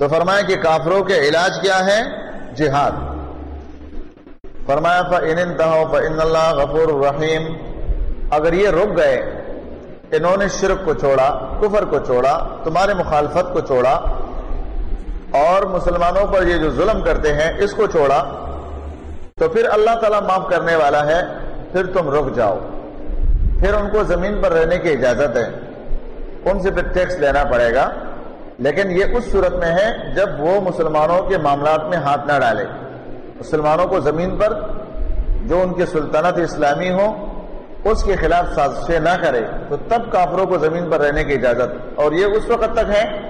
تو فرمایا کہ کافروں کے علاج کیا ہے؟ جہاد۔ فرمایا، فَإِنِ انْتَهَوْا فَإِنَّ اللَّهَ غَفُورٌ رَحِيمٌ اگر یہ رک گئے، انہوں نے شرک کو چھوڑا، کفر کو چھوڑا، تمہارے مخالفت کو چھوڑا، اور مسلمانوں پر یہ جو ظلم کرتے ہیں، اس کو چھوڑا، تو پھر اللہ تعالیٰ معاف کرنے والا ہے، پھر تم رک جاؤ۔ پھر ان کو زمین پر رہنے کی اجازت ہے۔ ان سے پھر ٹیکس لینا پڑے گا۔ لیکن یہ اس صورت میں ہے جب وہ مسلمانوں کے معاملات میں ہاتھ نہ ڈالے۔ مسلمانوں کو زمین پر جو ان کی سلطنت اسلامی ہو، اس کے خلاف سازشیں نہ کرے، تو تب کافروں کو زمین پر رہنے کی اجازت۔ اور یہ اس وقت تک ہے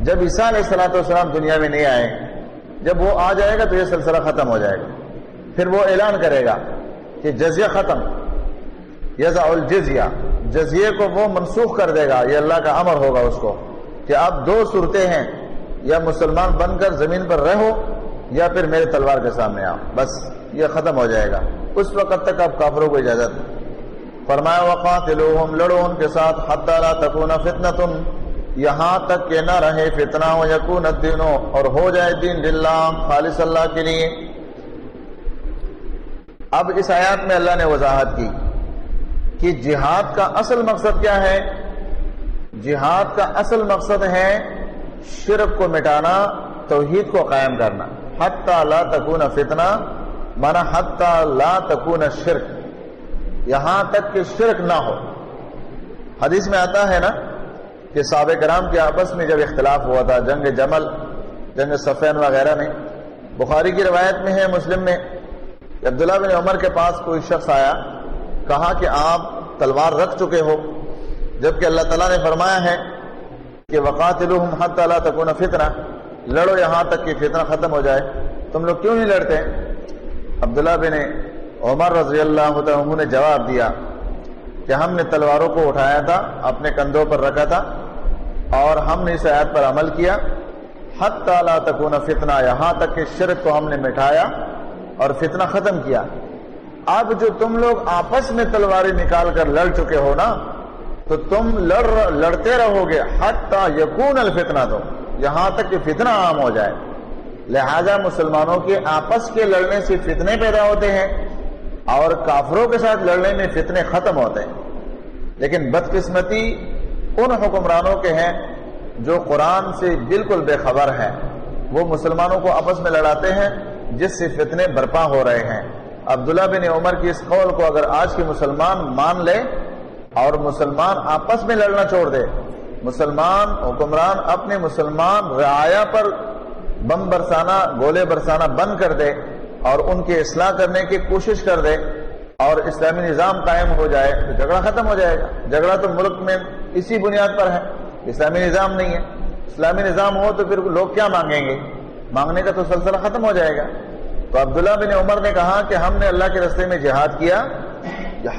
جب عیسیٰ علیہ السلاۃ والسلام دنیا میں نہیں آئے۔ جب وہ آ جائے گا تو یہ سلسلہ ختم ہو جائے گا۔ پھر وہ اعلان کرے گا کہ جزیہ ختم یزا الجزیہ۔ جزیے کو وہ منسوخ کر دے گا، یہ اللہ کا امر ہوگا اس کو۔ کہ آپ دو صورتیں ہیں، یا مسلمان بن کر زمین پر رہو، یا پھر میرے تلوار کے سامنے آؤ۔ بس، یہ ختم ہو جائے گا۔ اس وقت تک آپ کافروں کو اجازت فرمایا وقاتلوہم لڑو ان کے ساتھ، حتی لا تکون فتنتم یہاں تک کہ نہ رہے فتنہ و یکون الدین، اور ہو جائے دین للہ، خالص اللہ کے لیے۔ اب اس آیات میں اللہ نے وضاحت کی کہ جہاد کا اصل مقصد کیا ہے؟ جہاد کا اصل مقصد ہے شرک کو مٹانا، توحید کو قائم کرنا۔ حتی لا تکون فتنہ مانا حتی لا تکون شرک۔ یہاں تک کہ شرک نہ ہو۔ حدیث میں آتا ہے نا کہ صحابہ کرام کے آپس میں جب اختلاف ہوا تھا، جنگ جمل، جنگ سفین وغیرہ میں، بخاری کی روایت میں ہے، مسلم میں، عبداللہ بن عمر کے پاس کوئی شخص آیا، کہا کہ آپ تلوار رکھ چکے ہو۔ جبکہ اللہ تعالیٰ نے فرمایا ہے کہ وقات حت اللہ تکون فتنہ لڑو یہاں تک کہ فتنہ ختم ہو جائے۔ تم لوگ کیوں نہیں لڑتے؟ عبداللہ بن عمر رضی اللہ عنہ نے جواب دیا کہ ہم نے تلواروں کو اٹھایا تھا، اپنے کندھوں پر رکھا تھا اور ہم نے اس آیت پر عمل کیا۔ حت تعالیٰ تکون فتنہ یہاں تک کہ شرک کو ہم نے مٹایا اور فتنہ ختم کیا۔ اب جو تم لوگ آپس میں تلواریں نکال کر لڑ چکے ہو نا تو تم لڑ لڑتے رہو گے، حتی یکون الفتنہ تو یہاں تک کہ فتنہ عام ہو جائے۔ لہذا مسلمانوں کے آپس کے لڑنے سے فتنے پیدا ہوتے ہیں اور کافروں کے ساتھ لڑنے میں فتنے ختم ہوتے ہیں۔ لیکن بدقسمتی ان حکمرانوں کے ہیں جو قرآن سے بالکل بے خبر ہیں۔ وہ مسلمانوں کو آپس میں لڑاتے ہیں، جس سے فتنے برپا ہو رہے ہیں۔ عبداللہ بن عمر کی اس قول کو اگر آج کے مسلمان مان لے اور مسلمان آپس میں لڑنا چھوڑ دے۔ مسلمان حکمران اپنے مسلمان رعایا پر بم برسانا، گولے برسانا بند کر دے اور ان کی اصلاح کرنے کی کوشش کر دے اور اسلامی نظام قائم ہو جائے تو جھگڑا ختم ہو جائے گا۔ جھگڑا تو ملک میں اسی بنیاد پر ہے۔ اسلامی نظام نہیں ہے۔ اسلامی نظام ہو تو پھر لوگ کیا مانگیں گے؟ مانگنے کا تو سلسلہ ختم ہو جائے گا۔ تو عبداللہ بن عمر نے کہا کہ ہم نے اللہ کے رستے میں جہاد کیا۔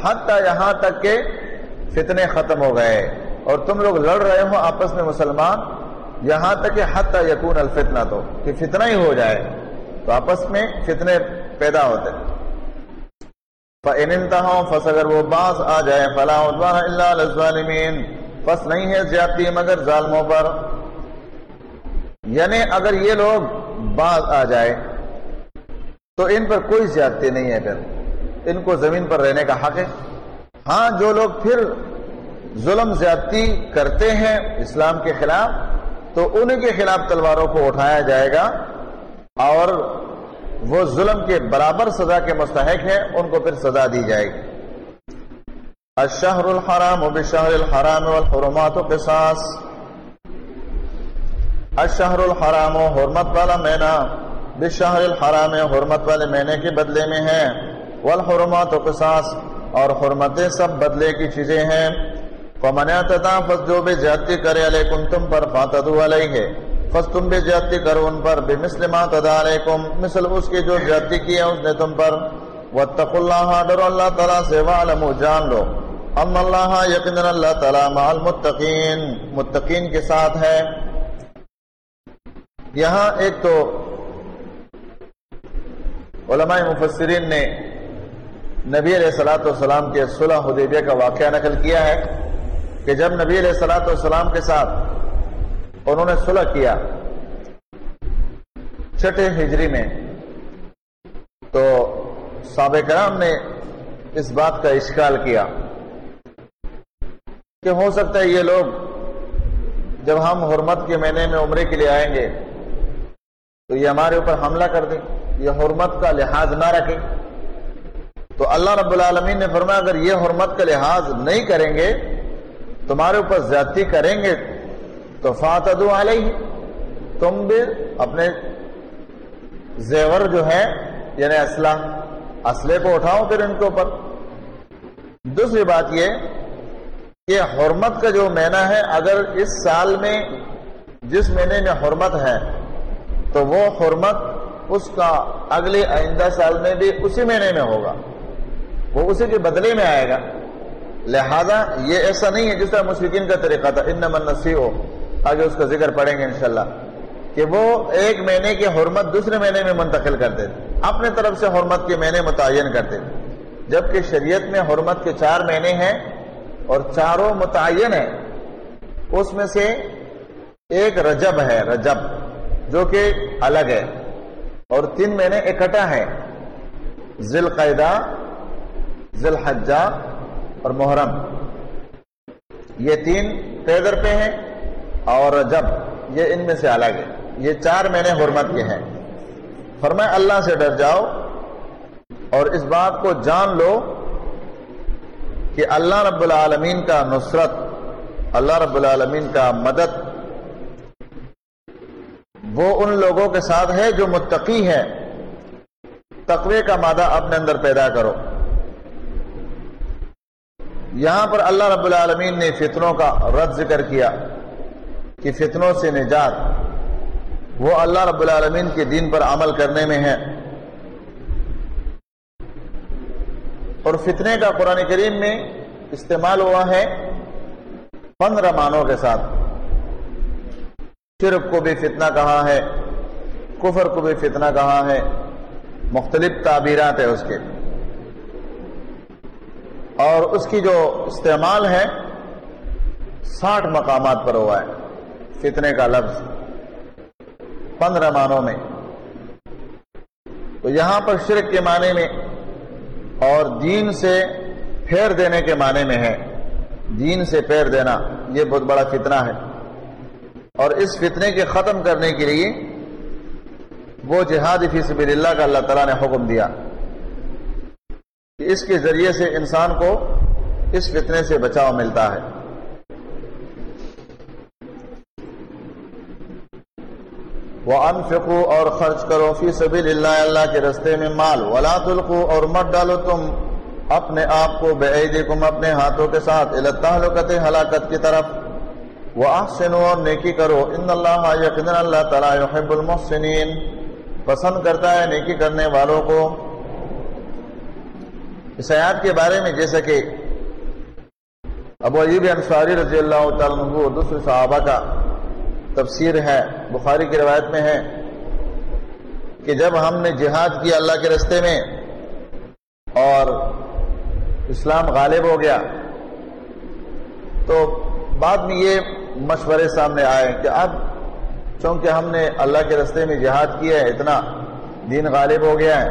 حتیٰ یہاں تک کہ فتنے ختم ہو گئے۔ اور تم لوگ لڑ رہے ہو آپس میں مسلمان، یہاں تک کہ حتیٰ یقون الفتنہ تو، کہ فتنہ ہی ہو جائے۔ تو آپس میں فتنے پیدا ہوتے۔ فَإِنِ اگر وہ باز آ جائے، فَلَا عُدْوَانَ پس نہیں ہے زیادتی مگر ظالموں پر۔ یعنی اگر یہ لوگ باز آ جائے، تو ان پر کوئی زیادتی نہیں ہے۔ پھر ان کو زمین پر رہنے کا حق ہے۔ ہاں جو لوگ پھر ظلم زیادتی کرتے ہیں اسلام کے خلاف، تو ان کے خلاف تلواروں کو اٹھایا جائے گا اور وہ ظلم کے برابر سزا کے مستحق ہیں، ان کو پھر سزا دی جائے گی۔ الشہر الحرام و بشہر الحرام والحرمات و قصاص۔ الشہر الحرام و حرمت والا مینا بشہر الحرام حرمت والے مہینے کے بدلے میں ہے۔ والحرمات و قصاص۔ اور حرمتیں سب بدلے کی چیزیں ہیں۔ فمن اعتدا فس جو بھی زیادتی کرے علیکم تم پر فاتدو علیہ فس تم بھی زیادتی کرو ان پر، بمثل ما تدا علیکم مثل اس کی جو زیادتی کی ہے، اس نے تم پر۔ واتقوا اللہ ڈرو اللہ تعالیٰ سے وعلمو جان لو۔ ام اللہ یقین اللہ تعالیٰ مع المتقین متقین کے ساتھ ہے۔ یہاں ایک تو علماء مفسرین نے نبی علیہ السلاۃ والسلام کے صلح حدیبیہ کا واقعہ نقل کیا ہے کہ جب نبی علیہ السلاۃ والسلام کے ساتھ انہوں نے صلح کیا چھٹے ہجری میں، تو سابق کرام نے اس بات کا اشکال کیا کہ ہو سکتا ہے یہ لوگ جب ہم حرمت کے مہینے میں عمرے کے لیے آئیں گے تو یہ ہمارے اوپر حملہ کر دیں، یہ حرمت کا لحاظ نہ رکھیں۔ تو اللہ رب العالمین نے فرمایا، اگر یہ حرمت کا لحاظ نہیں کریں گے، تمہارے اوپر زیادتی کریں گے، تو فاتدو علیہ، تم بھی اپنے زیور جو ہے یعنی اسلح اسلحے کو اٹھاؤ پھر ان کے اوپر۔ دوسری بات یہ کہ حرمت کا جو مہینہ ہے، اگر اس سال میں جس مہینے میں حرمت ہے، تو وہ حرمت اس کا اگلے آئندہ سال میں بھی اسی مہینے میں ہوگا۔ وہ اسی کے بدلے میں آئے گا۔ لہذا یہ ایسا نہیں ہے جس طرح مشرقین کا طریقہ تھا۔ ان نمن نسی ہو آگے اس کا ذکر پڑھیں گے انشاءاللہ۔ کہ وہ ایک مہینے کی حرمت دوسرے مہینے میں منتقل کرتے تھے۔ اپنے طرف سے حرمت کے مہینے متعین کرتے تھے۔ جبکہ شریعت میں حرمت کے چار مہینے ہیں اور چاروں متعین ہیں۔ اس میں سے ایک رجب ہے، رجب، جو کہ الگ ہے۔ اور تین مہینے اکٹھا ہے ذی القیدہ ذی الحجہ اور محرم۔ یہ تین پیدر پہ ہیں اور رجب یہ ان میں سے الگ ہے۔ یہ چار مہینے حرمت کے ہیں۔ فرمائے اللہ سے ڈر جاؤ اور اس بات کو جان لو کہ اللہ رب العالمین کا نصرت، اللہ رب العالمین کا مدد وہ ان لوگوں کے ساتھ ہے جو متقی ہے تقوی کا مادہ اپنے اندر پیدا کرو۔ یہاں پر اللہ رب العالمین نے فتنوں کا رد ذکر کیا کہ فتنوں سے نجات وہ اللہ رب العالمین کے دین پر عمل کرنے میں ہے۔ اور فتنے کا قرآن کریم میں استعمال ہوا ہے پندرہ معنوں کے ساتھ۔ شرک کو بھی فتنہ کہا ہے، کفر کو بھی فتنہ کہا ہے، مختلف تعبیرات ہے اس کے۔ اور اس کی جو استعمال ہے، ساٹھ مقامات پر ہوا ہے، فتنے کا لفظ، پندرہ معنوں میں۔ تو یہاں پر شرک کے معنی میں اور دین سے پھیر دینے کے معنی میں ہے۔ دین سے پھیر دینا، یہ بہت بڑا فتنہ ہے۔ اور اس فتنے کے ختم کرنے کے لیے وہ جہاد فی سبیل اللہ کا اللہ تعالیٰ نے حکم دیا۔ کہ اس کے ذریعے سے انسان کو اس فتنے سے بچاؤ ملتا ہے۔ وہ انفقو اور خرچ کرو فی سبیل اللہ اللہ کے رستے میں مال۔ ولا تلقو اور مت ڈالو تم اپنے آپ کو بے عیدکم اپنے ہاتھوں کے ساتھ۔ التحلقت ہلاکت کی طرف۔ وہ احسنو اور نیکی کرو۔ ان اللہ یقین اللہ تعالیٰ یحب المحسنین۔ پسند کرتا ہے نیکی کرنے والوں کو۔ اس آیات کے بارے میں جیسا کہ ابو عیب انصاری رضی اللہ تعالیٰ عنہ اور دوسرے صحابہ کا تفسیر ہے، بخاری کی روایت میں ہے کہ جب ہم نے جہاد کیا اللہ کے رستے میں اور اسلام غالب ہو گیا، تو بعد میں یہ مشورے سامنے آئے کہ اب چونکہ ہم نے اللہ کے رستے میں جہاد کیا ہے، اتنا دین غالب ہو گیا ہے،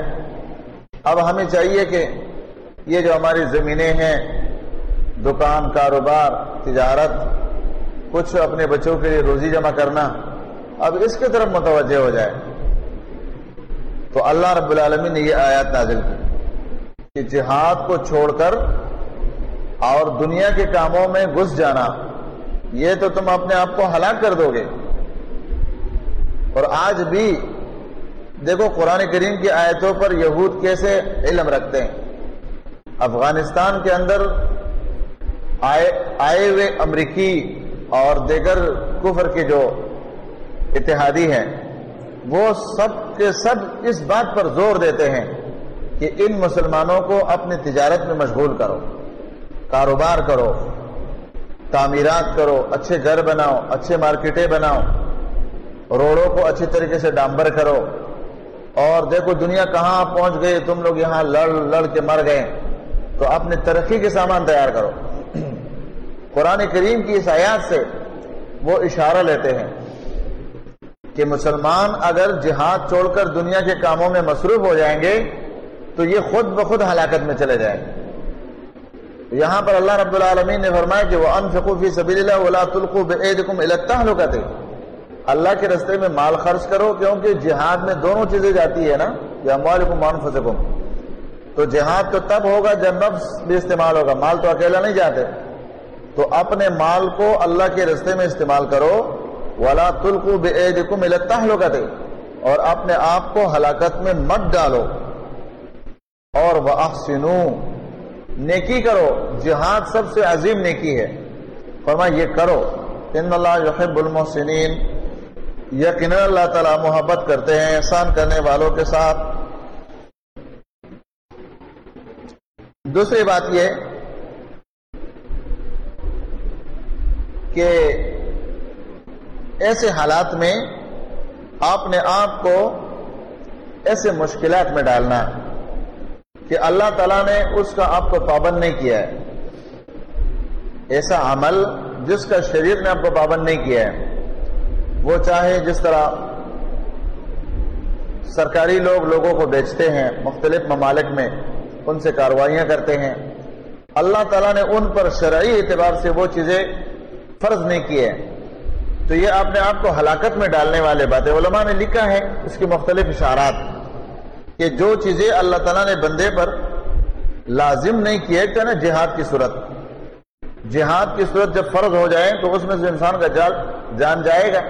اب ہمیں چاہیے کہ یہ جو ہماری زمینیں ہیں، دکان، کاروبار، تجارت، کچھ اپنے بچوں کے لیے روزی جمع کرنا، اب اس کی طرف متوجہ ہو جائے۔ تو اللہ رب العالمین نے یہ آیات نازل کی۔ کہ جہاد کو چھوڑ کر اور دنیا کے کاموں میں گھس جانا، یہ تو تم اپنے آپ کو ہلاک کر دو گے۔ اور آج بھی دیکھو، قرآن کریم کی آیتوں پر یہود کیسے علم رکھتے ہیں؟ افغانستان کے اندر آئے آئے ہوئے امریکی اور دیگر کفر کے جو اتحادی ہیں، وہ سب کے سب اس بات پر زور دیتے ہیں کہ ان مسلمانوں کو اپنی تجارت میں مشغول کرو، کاروبار کرو، تعمیرات کرو، اچھے گھر بناؤ، اچھے مارکیٹیں بناؤ روڈوں کو اچھی طریقے سے ڈامبر کرو، اور دیکھو دنیا کہاں پہنچ گئی، تم لوگ یہاں لڑ لڑ کے مر گئے۔ تو اپنے ترقی کے سامان تیار کرو۔ قرآن کریم کی اس آیات سے وہ اشارہ لیتے ہیں کہ مسلمان اگر جہاد چھوڑ کر دنیا کے کاموں میں مصروف ہو جائیں گے، تو یہ خود بخود ہلاکت میں چلے جائیں۔ گے یہاں پر اللہ رب العالمین نے فرمایا کہ وہ انفقوفی سبیل اللہ ولا تلقو بعیدکم لکتے اللہ کے رستے میں مال خرچ کرو، کیونکہ جہاد میں دونوں چیزیں جاتی ہے نا، کہ اموالکم وانفسکم تو جہاد تو تب ہوگا جب نفس بھی استعمال ہوگا۔ مال تو اکیلا نہیں جاتے۔ تو اپنے مال کو اللہ کے رستے میں استعمال کرو۔ ولا تلقو بعیدکم التہ اور اپنے آپ کو ہلاکت میں مت ڈالو۔ اور وَأَحْسِنُوا۔ نیکی کرو۔ جہاد سب سے عظیم نیکی ہے۔ فرما یہ کرو۔ ان اللہ یحب المحسنین یقین اللہ تعالیٰ محبت کرتے ہیں، احسان کرنے والوں کے ساتھ۔ دوسری بات یہ کہ ایسے حالات میں آپ نے آپ کو ایسے مشکلات میں ڈالنا کہ اللہ تعالیٰ نے اس کا آپ کو پابند نہیں کیا ہے۔ ایسا عمل جس کا شریعت نے آپ کو پابند نہیں کیا ہے۔ وہ چاہے جس طرح سرکاری لوگ لوگوں کو بیچتے ہیں مختلف ممالک میں۔ ان سے کاروائیاں کرتے ہیں۔ اللہ تعالیٰ نے ان پر شرعی اعتبار سے وہ چیزیں فرض نہیں کی ہے تو یہ آپ نے آپ کو ہلاکت میں ڈالنے والے باتیں علماء نے لکھا ہے، اس کی مختلف اشارات۔ کہ جو چیزیں اللہ تعالیٰ نے بندے پر لازم نہیں کیے کہ نا جہاد کی صورت۔ جہاد کی صورت جب فرض ہو جائے تو اس میں سے انسان کا جان جان جائے گا۔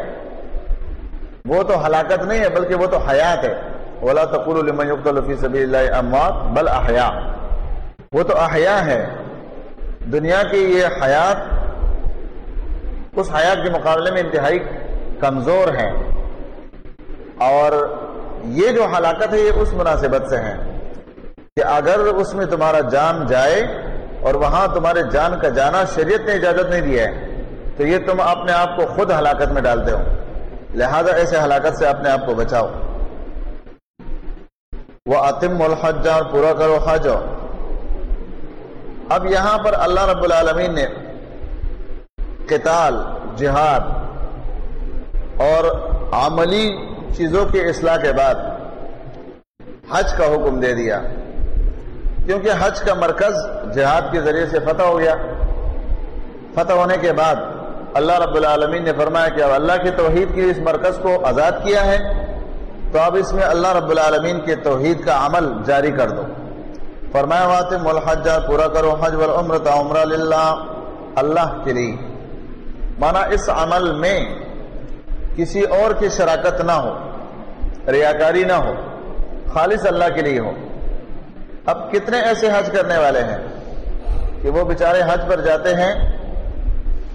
وہ تو ہلاکت نہیں ہے، بلکہ وہ تو حیات ہے۔ اولا تقول لمن يقتل في سبيل الله اموات بل احیاء وہ تو احیاء ہے دنیا کی یہ حیات، اس حیات کے مقابلے میں انتہائی کمزور ہے اور یہ جو ہلاکت ہے، یہ اس مناسبت سے ہے کہ اگر اس میں تمہارا جان جائے اور وہاں تمہارے جان کا جانا شریعت نے اجازت نہیں دیا ہے، تو یہ تم اپنے آپ کو خود ہلاکت میں ڈالتے ہو۔ لہذا ایسے ہلاکت سے اپنے آپ کو بچاؤ۔ وہ عتم الحج اور پورا کرو حج۔ اب یہاں پر اللہ رب العالمین نے قتال، جہاد اور عملی چیزوں کی اصلاح کے بعد حج کا حکم دے دیا۔ کیونکہ حج کا مرکز جہاد کے ذریعے سے فتح ہو گیا۔ فتح ہونے کے بعد اللہ رب العالمین نے فرمایا کہ اب اللہ کی توحید کے اس مرکز کو آزاد کیا ہے۔ تو اب اس میں اللہ رب العالمین کے توحید کا عمل جاری کر دو۔ فرمایا واتم الحج، پورا کرو حج والعمرۃ، عمرہ للہ، اللہ کے لیے۔ مانا اس عمل میں کسی اور کی شراکت نہ ہو، ریاکاری نہ ہو، خالص اللہ کے لیے ہو۔ اب کتنے ایسے حج کرنے والے ہیں کہ وہ بیچارے حج پر جاتے ہیں،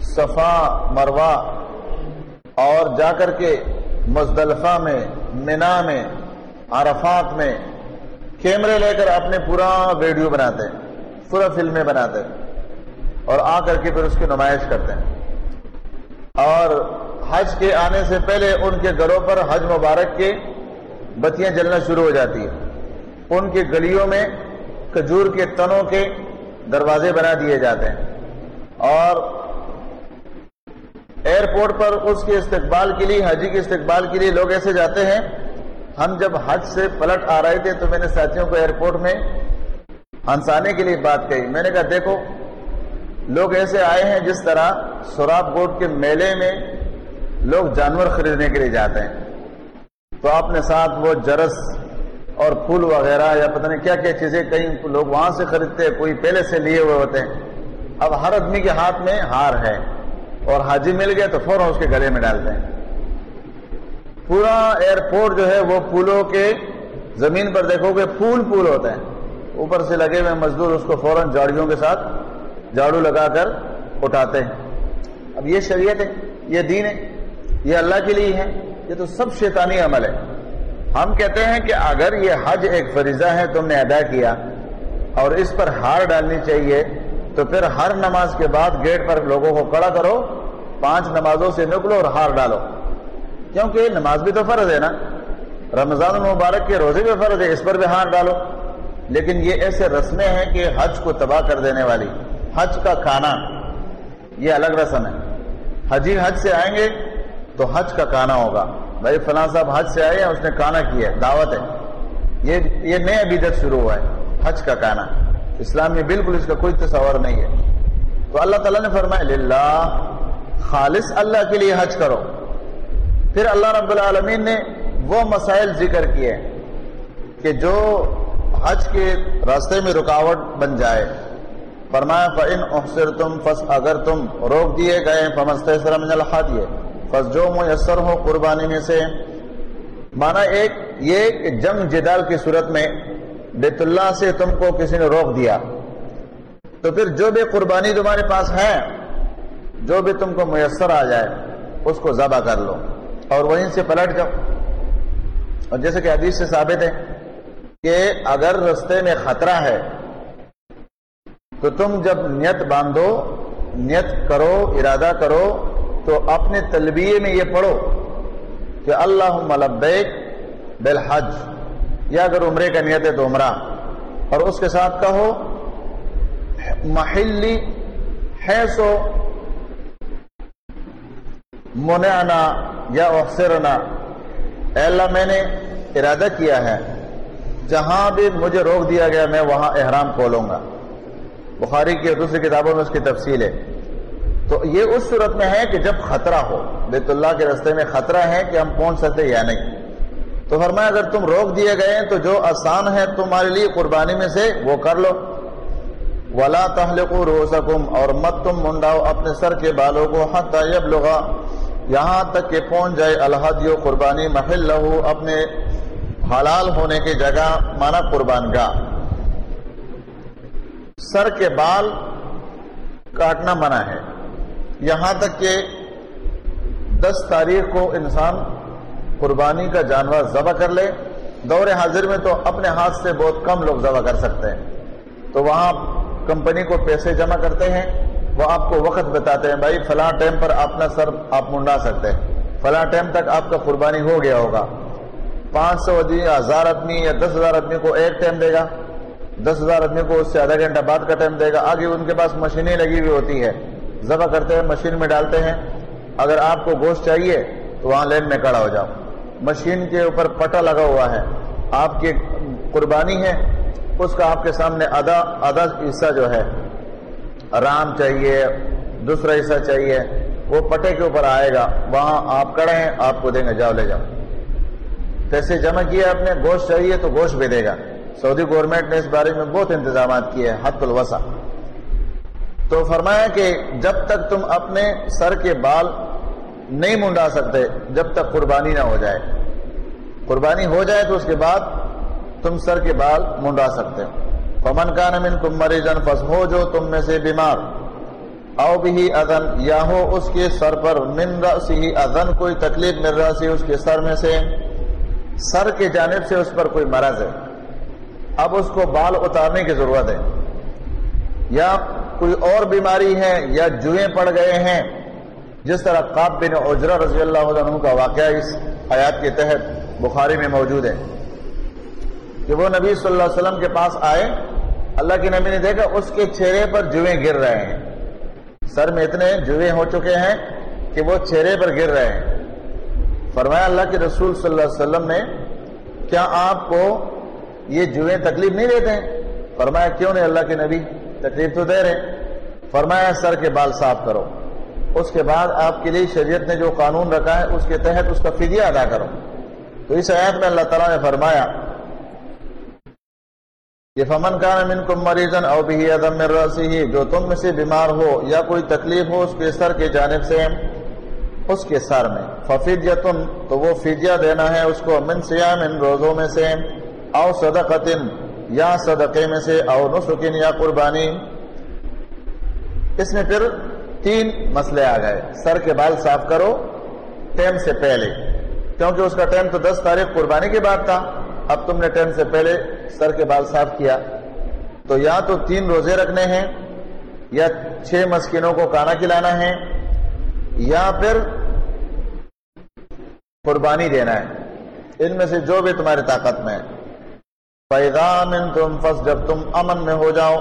صفا مروا اور جا کر کے مزدلفہ میں منا میں، عرفات میں کیمرے لے کر اپنے پورا ویڈیو بناتے ہیں، پورا فلمیں بناتے ہیں اور آ کر کے پھر اس کی نمائش کرتے ہیں۔ اور حج کے آنے سے پہلے ان کے گھروں پر حج مبارک کے بتیاں جلنا شروع ہو جاتی ہیں۔ ان کے گلیوں میں کھجور کے تنوں کے دروازے بنا دیے جاتے ہیں۔ اور ایئرپورٹ پر اس کے استقبال کے لیے حجی کے استقبال کے لیے لوگ ایسے جاتے ہیں، ہم جب حج سے پلٹ آ رہے تھے تو میں نے ساتھیوں کو ایئرپورٹ میں ہنسانے کے لیے بات کہی۔ میں نے کہا، دیکھو، لوگ ایسے آئے ہیں جس طرح سوراب گوٹ کے میلے میں لوگ جانور خریدنے کے لیے جاتے ہیں۔ تو آپ نے ساتھ وہ جرس اور پھول وغیرہ یا پتہ نہیں کیا کیا چیزیں کہیں لوگ وہاں سے خریدتے ہیں، کوئی پہلے سے لیے ہوئے ہوتے ہیں۔ اب ہر آدمی کے ہاتھ میں ہار ہے۔ اور حاجی مل گئے تو فوراً اس کے گلے میں ڈالتے ہیں پورا ایئرپورٹ جو ہے وہ پھولوں کے زمین پر دیکھو گے پھول پھول ہوتے ہیں۔ اوپر سے لگے ہوئے مزدور اس کو فوراً جاڑیوں کے ساتھ جھاڑو لگا کر اٹھاتے ہیں۔ اب یہ شریعت ہے، یہ دین ہے، یہ اللہ کے لیے ہے، یہ تو سب شیطانی عمل ہے۔ ہم کہتے ہیں کہ اگر یہ حج ایک فریضہ ہے، تم نے ادا کیا اور اس پر ہار ڈالنی چاہیے تو پھر ہر نماز کے بعد گیٹ پر لوگوں کو کڑا کرو، پانچ نمازوں سے نکلو اور ہار ڈالو۔ کیونکہ نماز بھی تو فرض ہے نا۔ رمضان المبارک کے روزے بھی فرض ہے، اس پر بھی ہار ڈالو۔ لیکن یہ ایسے رسمیں ہیں کہ حج کو تباہ کر دینے والی۔ حج کا کھانا، یہ الگ رسم ہے۔ حجی حج سے آئیں گے تو حج کا کھانا ہوگا۔ بھائی فلاں صاحب حج سے آئے ہیں، اس نے کانا کیا ہے، دعوت ہے۔ یہ یہ نیا بدت شروع ہوا ہے، حج کا کانا اسلام میں بالکل اس کا کوئی تصور نہیں ہے۔ تو اللہ تعالیٰ نے فرمایا، للہ، خالص اللہ کے لیے حج کرو۔ پھر اللہ رب العالمین نے وہ مسائل ذکر کیے کہ جو حج کے راستے میں رکاوٹ بن جائے۔ فرمایا، فَإِنْ أُحْسِرْتُمْ فَسْ اگر تم روک دیے گئے فَمَسْتَيْسَرَ مِنَ الْحَادِيَ فَسْ جو میسر ہو قربانی میں سے۔ مانا ایک، یہ جنگ جدال کی صورت میں بیت اللہ سے تم کو کسی نے روک دیا۔ تو پھر جو بھی قربانی تمہارے پاس ہے، جو بھی تم کو میسر آ جائے، اس کو ذبح کر لو۔ اور وہیں سے پلٹ جاؤ۔ اور جیسے کہ حدیث سے ثابت ہے کہ اگر رستے میں خطرہ ہے، تو تم جب نیت باندھو، نیت کرو، ارادہ کرو، تو اپنے تلبیے میں یہ پڑھو کہ اللہ ملبیک بالحج۔ یا اگر عمرے کا نیت ہے تو عمرہ۔ اور اس کے ساتھ کہو، محلی ہے سو منعنا یا اخسرنا اے اللہ، میں نے ارادہ کیا ہے، جہاں بھی مجھے روک دیا گیا، میں وہاں احرام کھولوں گا۔ بخاری کی اور دوسری کتابوں میں اس کی تفصیل ہے۔ تو یہ اس صورت میں ہے کہ جب خطرہ ہو، بیت اللہ کے رستے میں خطرہ ہے کہ ہم پہنچ سکتے یا نہیں۔ تو فرمایا اگر تم روک دیے گئے تو جو آسان ہے تمہارے لیے قربانی میں سے وہ کر لو۔ ولا تحلقوا رؤوسکم اور مت تم منڈاؤ اپنے سر کے بالوں کو حتی یبلغا یہاں تک کہ پہنچ جائے الحدی قربانی محل لہو اپنے حلال ہونے کی جگہ مانا قربان گاہ۔ سر کے بال کاٹنا منع ہے۔ یہاں تک کہ دس تاریخ کو انسان قربانی کا جانور ذبح کر لے، دور حاضر میں تو اپنے ہاتھ سے بہت کم لوگ ذبح کر سکتے ہیں۔ تو وہاں کمپنی کو پیسے جمع کرتے ہیں، وہ آپ کو وقت بتاتے ہیں، بھائی، فلاں ٹائم پر اپنا سر آپ منڈا سکتے ہیں۔ فلاں ٹائم تک آپ کا قربانی ہو گیا ہوگا۔ پانچ سو آدمی ہزار آدمی یا دس ہزار آدمی کو ایک ٹائم دے گا۔ دس ہزار آدمی کو اس سے آدھا گھنٹہ بعد کا ٹائم دے گا۔ آگے ان کے پاس مشینیں لگی ہوئی ہوتی ہے ذبح کرتے ہیں، مشین میں ڈالتے ہیں۔ اگر آپ کو گوشت چاہیے تو وہاں لین میں کھڑا ہو جاؤ۔ مشین کے اوپر پٹا لگا ہوا ہے۔ آپ کی قربانی ہے، اس کا آپ کے سامنے آدھا آدھا حصہ جو ہے، رام چاہیے، دوسرا حصہ چاہیے، وہ پٹے کے اوپر آئے گا۔ وہاں آپ کڑے ہیں، آپ کو دیں گے جاؤ، لے جاؤ۔ پیسے جمع کیے اپنے گوشت چاہیے تو گوشت بھی دے گا۔ سعودی گورنمنٹ نے اس بارے میں بہت انتظامات کیے حت الوسا تو فرمایا کہ جب تک تم اپنے سر کے بال نہیں منڈا سکتے جب تک قربانی نہ ہو جائے۔ قربانی ہو جائے تو اس کے بعد تم سر کے بال منڈا سکتے۔ فمن کا نمن تم مریضن فس ہو جو تم میں سے بیمار۔ او بھی ادن یا ہو اس کے سر پر من رسی ادن کوئی تکلیف مل رہا سی اس کے سر میں سے۔ سر کے جانب سے اس پر کوئی مرض ہے۔ اب اس کو بال اتارنے کی ضرورت ہے۔ یا کوئی اور بیماری ہے یا جوئیں پڑ گئے ہیں۔ جس طرح قاب بن عجرہ رضی اللہ عنہ کا واقعہ اس حیات کے تحت بخاری میں موجود ہے کہ وہ نبی صلی اللہ علیہ وسلم کے پاس آئے، اللہ کی نبی نے دیکھا اس کے چہرے پر جوئیں گر رہے ہیں۔ سر میں اتنے جوئیں ہو چکے ہیں کہ وہ چہرے پر گر رہے ہیں۔ فرمایا اللہ کے رسول صلی اللہ علیہ وسلم نے، کیا آپ کو یہ جوئیں تکلیف نہیں دیتے ہیں؟ فرمایا، کیوں نہیں اللہ کے نبی؟ تکلیف تو دے رہے فرمایا، سر کے بال صاف کرو۔ اس کے بعد آپ کے لیے شریعت نے جو قانون رکھا ہے، اس کے تحت اس کا فدیہ ادا کرو۔ تو اس آیت میں اللہ تعالیٰ نے فرمایا یہ فمن کا من کم مریضن او بھی عدم رسی جو تم میں سے بیمار ہو یا کوئی تکلیف ہو، اس کے سر کی جانب سے، اس کے سر میں۔ ففید ففیدیتن تو وہ فدیہ دینا ہے اس کو من سیام ان روزوں میں سے او صدقتن یا صدقے میں سے او نسکن یا قربانی۔ اس میں پھر تین مسئلے آ گئے۔ سر کے بال صاف کرو۔ ٹائم سے پہلے۔ کیونکہ اس کا ٹائم تو دس تاریخ قربانی کے بعد تھا۔ اب تم نے ٹائم سے پہلے سر کے بال صاف کیا۔ تو یا تو تین روزے رکھنے ہیں، یا چھ مسکینوں کو کانا کھلانا ہے، یا پھر قربانی دینا ہے۔ ان میں سے جو بھی تمہاری طاقت میں ہے۔ پیغام تم فس جب تم امن میں ہو جاؤ۔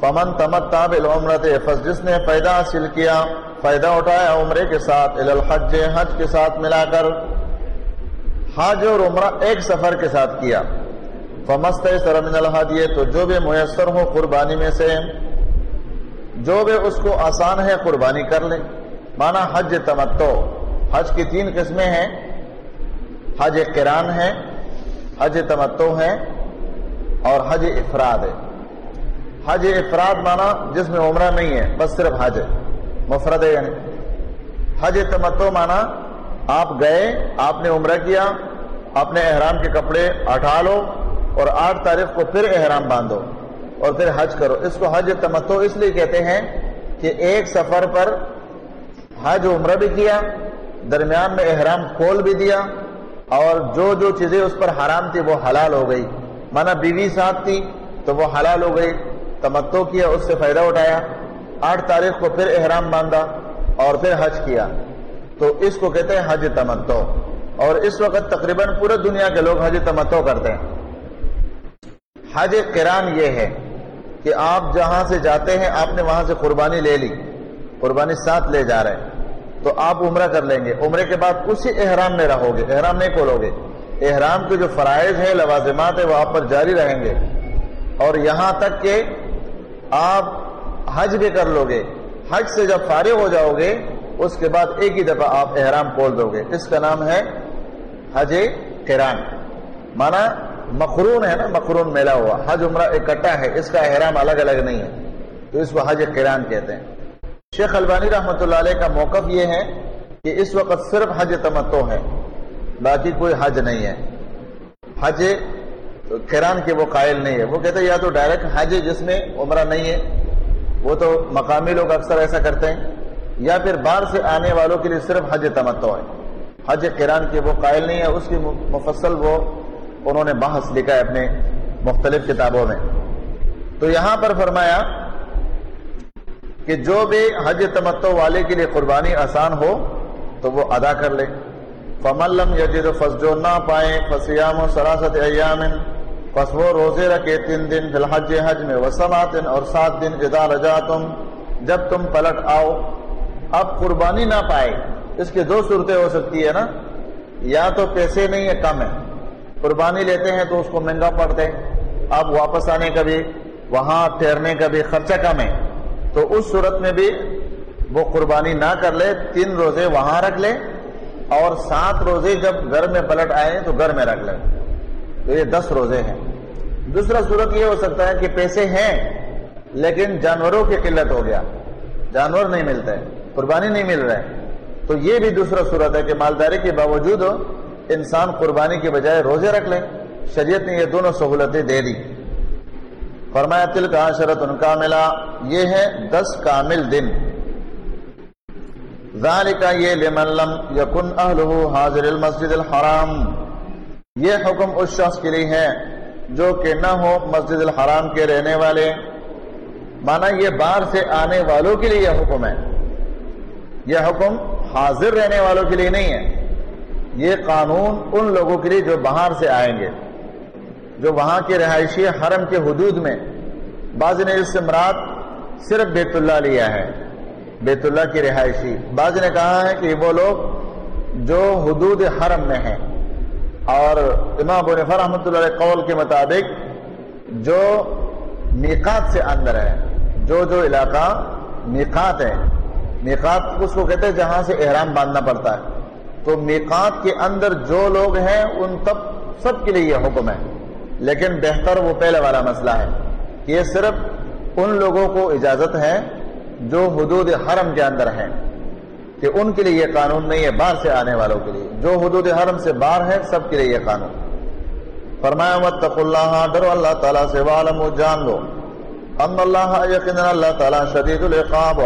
فمن تمت تابل عمرت فس جس نے فائدہ حاصل کیا، فائدہ اٹھایا عمرے کے ساتھ الحج، حج کے ساتھ ملا کر، حج اور عمرہ ایک سفر کے ساتھ کیا۔ فمست سرمن الحادیے تو جو بھی میسر ہو قربانی میں سے، جو بھی اس کو آسان ہے قربانی کر لے۔ مانا حج تمتو حج کی تین قسمیں ہیں۔ حج کران ہے، حج تمتو ہے اور حج افراد ہے۔ حج افراد مانا جس میں عمرہ نہیں ہے، بس صرف حج ہے۔ مفرد ہے یعنی۔ حج تمتو مانا آپ گئے، آپ نے عمرہ کیا اپنے احرام کے کپڑے ہٹا لو اور آٹھ تاریخ کو پھر احرام باندھو اور پھر حج کرو۔ اس کو حج تمتو اس لیے کہتے ہیں کہ ایک سفر پر حج عمرہ بھی کیا، درمیان میں احرام کھول بھی دیا اور جو جو چیزیں اس پر حرام تھی وہ حلال ہو گئی۔ مانا بیوی ساتھ تھی تو وہ حلال ہو گئی۔ تمتو کیا، اس سے فائدہ اٹھایا۔ آٹھ تاریخ کو پھر احرام باندھا اور پھر حج کیا۔ تو اس کو کہتے ہیں حج تمتو اور اس وقت تقریباً پورے دنیا کے لوگ حج تمتو کرتے ہیں۔ حج کران یہ ہے کہ آپ جہاں سے جاتے ہیں، آپ نے وہاں سے قربانی لے لی، قربانی ساتھ لے جا رہے ہیں۔ تو آپ عمرہ کر لیں گے۔ عمرے کے بعد اسی احرام میں رہو گے، احرام نہیں کھولو گے۔ احرام کے جو فرائض ہیں، لوازمات ہیں، وہ آپ پر جاری رہیں گے۔ اور یہاں تک کہ آپ حج بھی کر لو گے، حج سے جب فارغ ہو جاؤ گے، اس کے بعد ایک ہی دفعہ آپ احرام کھول دو گے۔ اس کا نام ہے حج کران مانا مقرون ہے نا، مقرون میلا ہوا۔ حج عمرہ اکٹھا ہے، اس کا احرام الگ الگ نہیں ہے۔ تو اس کو حج کران کہتے ہیں۔ شیخ البانی رحمۃ اللہ علیہ کا موقف یہ ہے کہ اس وقت صرف حج تمتو ہے، باقی کوئی حج نہیں ہے۔ حج کران کے وہ قائل نہیں ہے۔ وہ کہتے ہیں یا تو ڈائریکٹ حج جس میں عمرہ نہیں ہے، وہ تو مقامی لوگ اکثر ایسا کرتے ہیں، یا پھر باہر سے آنے والوں کے لیے صرف حج تمتو ہے۔ حج کران کے وہ قائل نہیں ہے، اس کی مفصل وہ انہوں نے بحث لکھا ہے اپنے مختلف کتابوں میں۔ تو یہاں پر فرمایا کہ جو بھی حج تمتو والے کے لیے قربانی آسان ہو، تو وہ ادا کر لے۔ فملم یجد فس جو نہ پائے فسیام و سراست ایام۔ پس وہ روزے رکھے تین دن فی الحج حج میں، وسمات اور سات دن اذا رجا تم جب تم پلٹ آؤ۔ اب قربانی نہ پائے، اس کی دو صورتیں ہو سکتی ہے نا۔ یا تو پیسے نہیں ہے کم ہے قربانی لیتے ہیں تو اس کو مہنگا پڑتے اب واپس آنے کا بھی، وہاں ٹھہرنے کا بھی خرچہ کم ہے۔ تو اس صورت میں بھی وہ قربانی نہ کر لے، تین روزے وہاں رکھ لے۔ اور سات روزے جب گھر میں پلٹ آئے تو گھر میں رکھ لے۔ تو یہ دس روزے ہیں۔ دوسرا صورت یہ ہو سکتا ہے کہ پیسے ہیں، لیکن جانوروں کی قلت ہو گیا۔ جانور نہیں ملتے، قربانی نہیں مل رہے۔ تو یہ بھی دوسرا صورت ہے کہ مالداری کے باوجود انسان قربانی کے بجائے روزے رکھ لیں شریعت نے یہ دونوں سہولتیں دے دی۔ فرمایا تل کا شرط ان کا ملا یہ ہے دس کامل دن۔ ذالکہ یہ لمن لم یکن اہلہ حاضر المسجد الحرام۔ یہ حکم اس شخص کے لیے ہے جو کہ نہ ہو مسجد الحرام کے رہنے والے۔ مانا یہ باہر سے آنے والوں کے لیے یہ حکم ہے۔ یہ حکم حاضر رہنے والوں کے لیے نہیں ہے۔ یہ قانون ان لوگوں کے لیے جو باہر سے آئیں گے۔ جو وہاں کے رہائشی حرم کے حدود میں بعض نے اس سے مراد صرف بیت اللہ لیا ہے۔ بیت اللہ کی رہائشی۔ بعض نے کہا ہے کہ وہ لوگ جو حدود حرم میں ہیں۔ اور امام ابو رحمۃ اللہ علیہ قول کے مطابق جو میقات سے اندر ہے، جو جو علاقہ میقات ہے، میقات اس کو کہتے ہیں جہاں سے احرام باندھنا پڑتا ہے۔ تو میقات کے اندر جو لوگ ہیں، ان تب سب کے لیے یہ حکم ہے۔ لیکن بہتر وہ پہلے والا مسئلہ ہے کہ یہ صرف ان لوگوں کو اجازت ہے جو حدود حرم کے اندر ہیں کہ ان کے لیے یہ قانون نہیں ہے، باہر سے آنے والوں کے لیے۔ جو حدود حرم سے باہر ہے سب کے لیے یہ قانون۔ فرمایا متق اللہ ڈرو اللہ تعالیٰ سے والم جان لو۔ ان اللہ یقین اللہ تعالیٰ شدید العقاب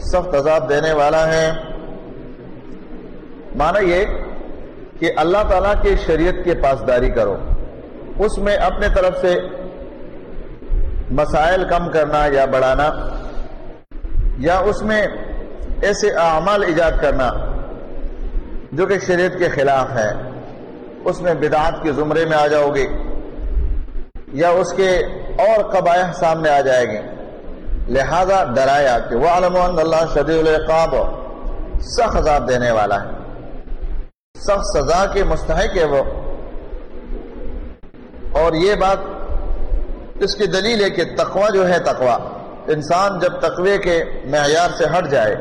سخت عذاب دینے والا ہے۔ مانا یہ کہ اللہ تعالیٰ کے شریعت کے پاسداری کرو۔ اس میں اپنے طرف سے مسائل کم کرنا یا بڑھانا، یا اس میں ایسے اعمال ایجاد کرنا۔ جو کہ شریعت کے خلاف ہے، اس میں بدعات کے زمرے میں آ جاؤ گے یا اس کے اور قبائح سامنے آ جائے گے۔ لہذا ڈرایا کہ وہ عالم اللہ شدید القاب سخت عذاب دینے والا ہے۔ سخت سزا کے مستحق ہے وہ۔ اور یہ بات اس کی دلیل ہے کہ تقوی جو ہے تقوی۔ انسان جب تقوی کے معیار سے ہٹ جائے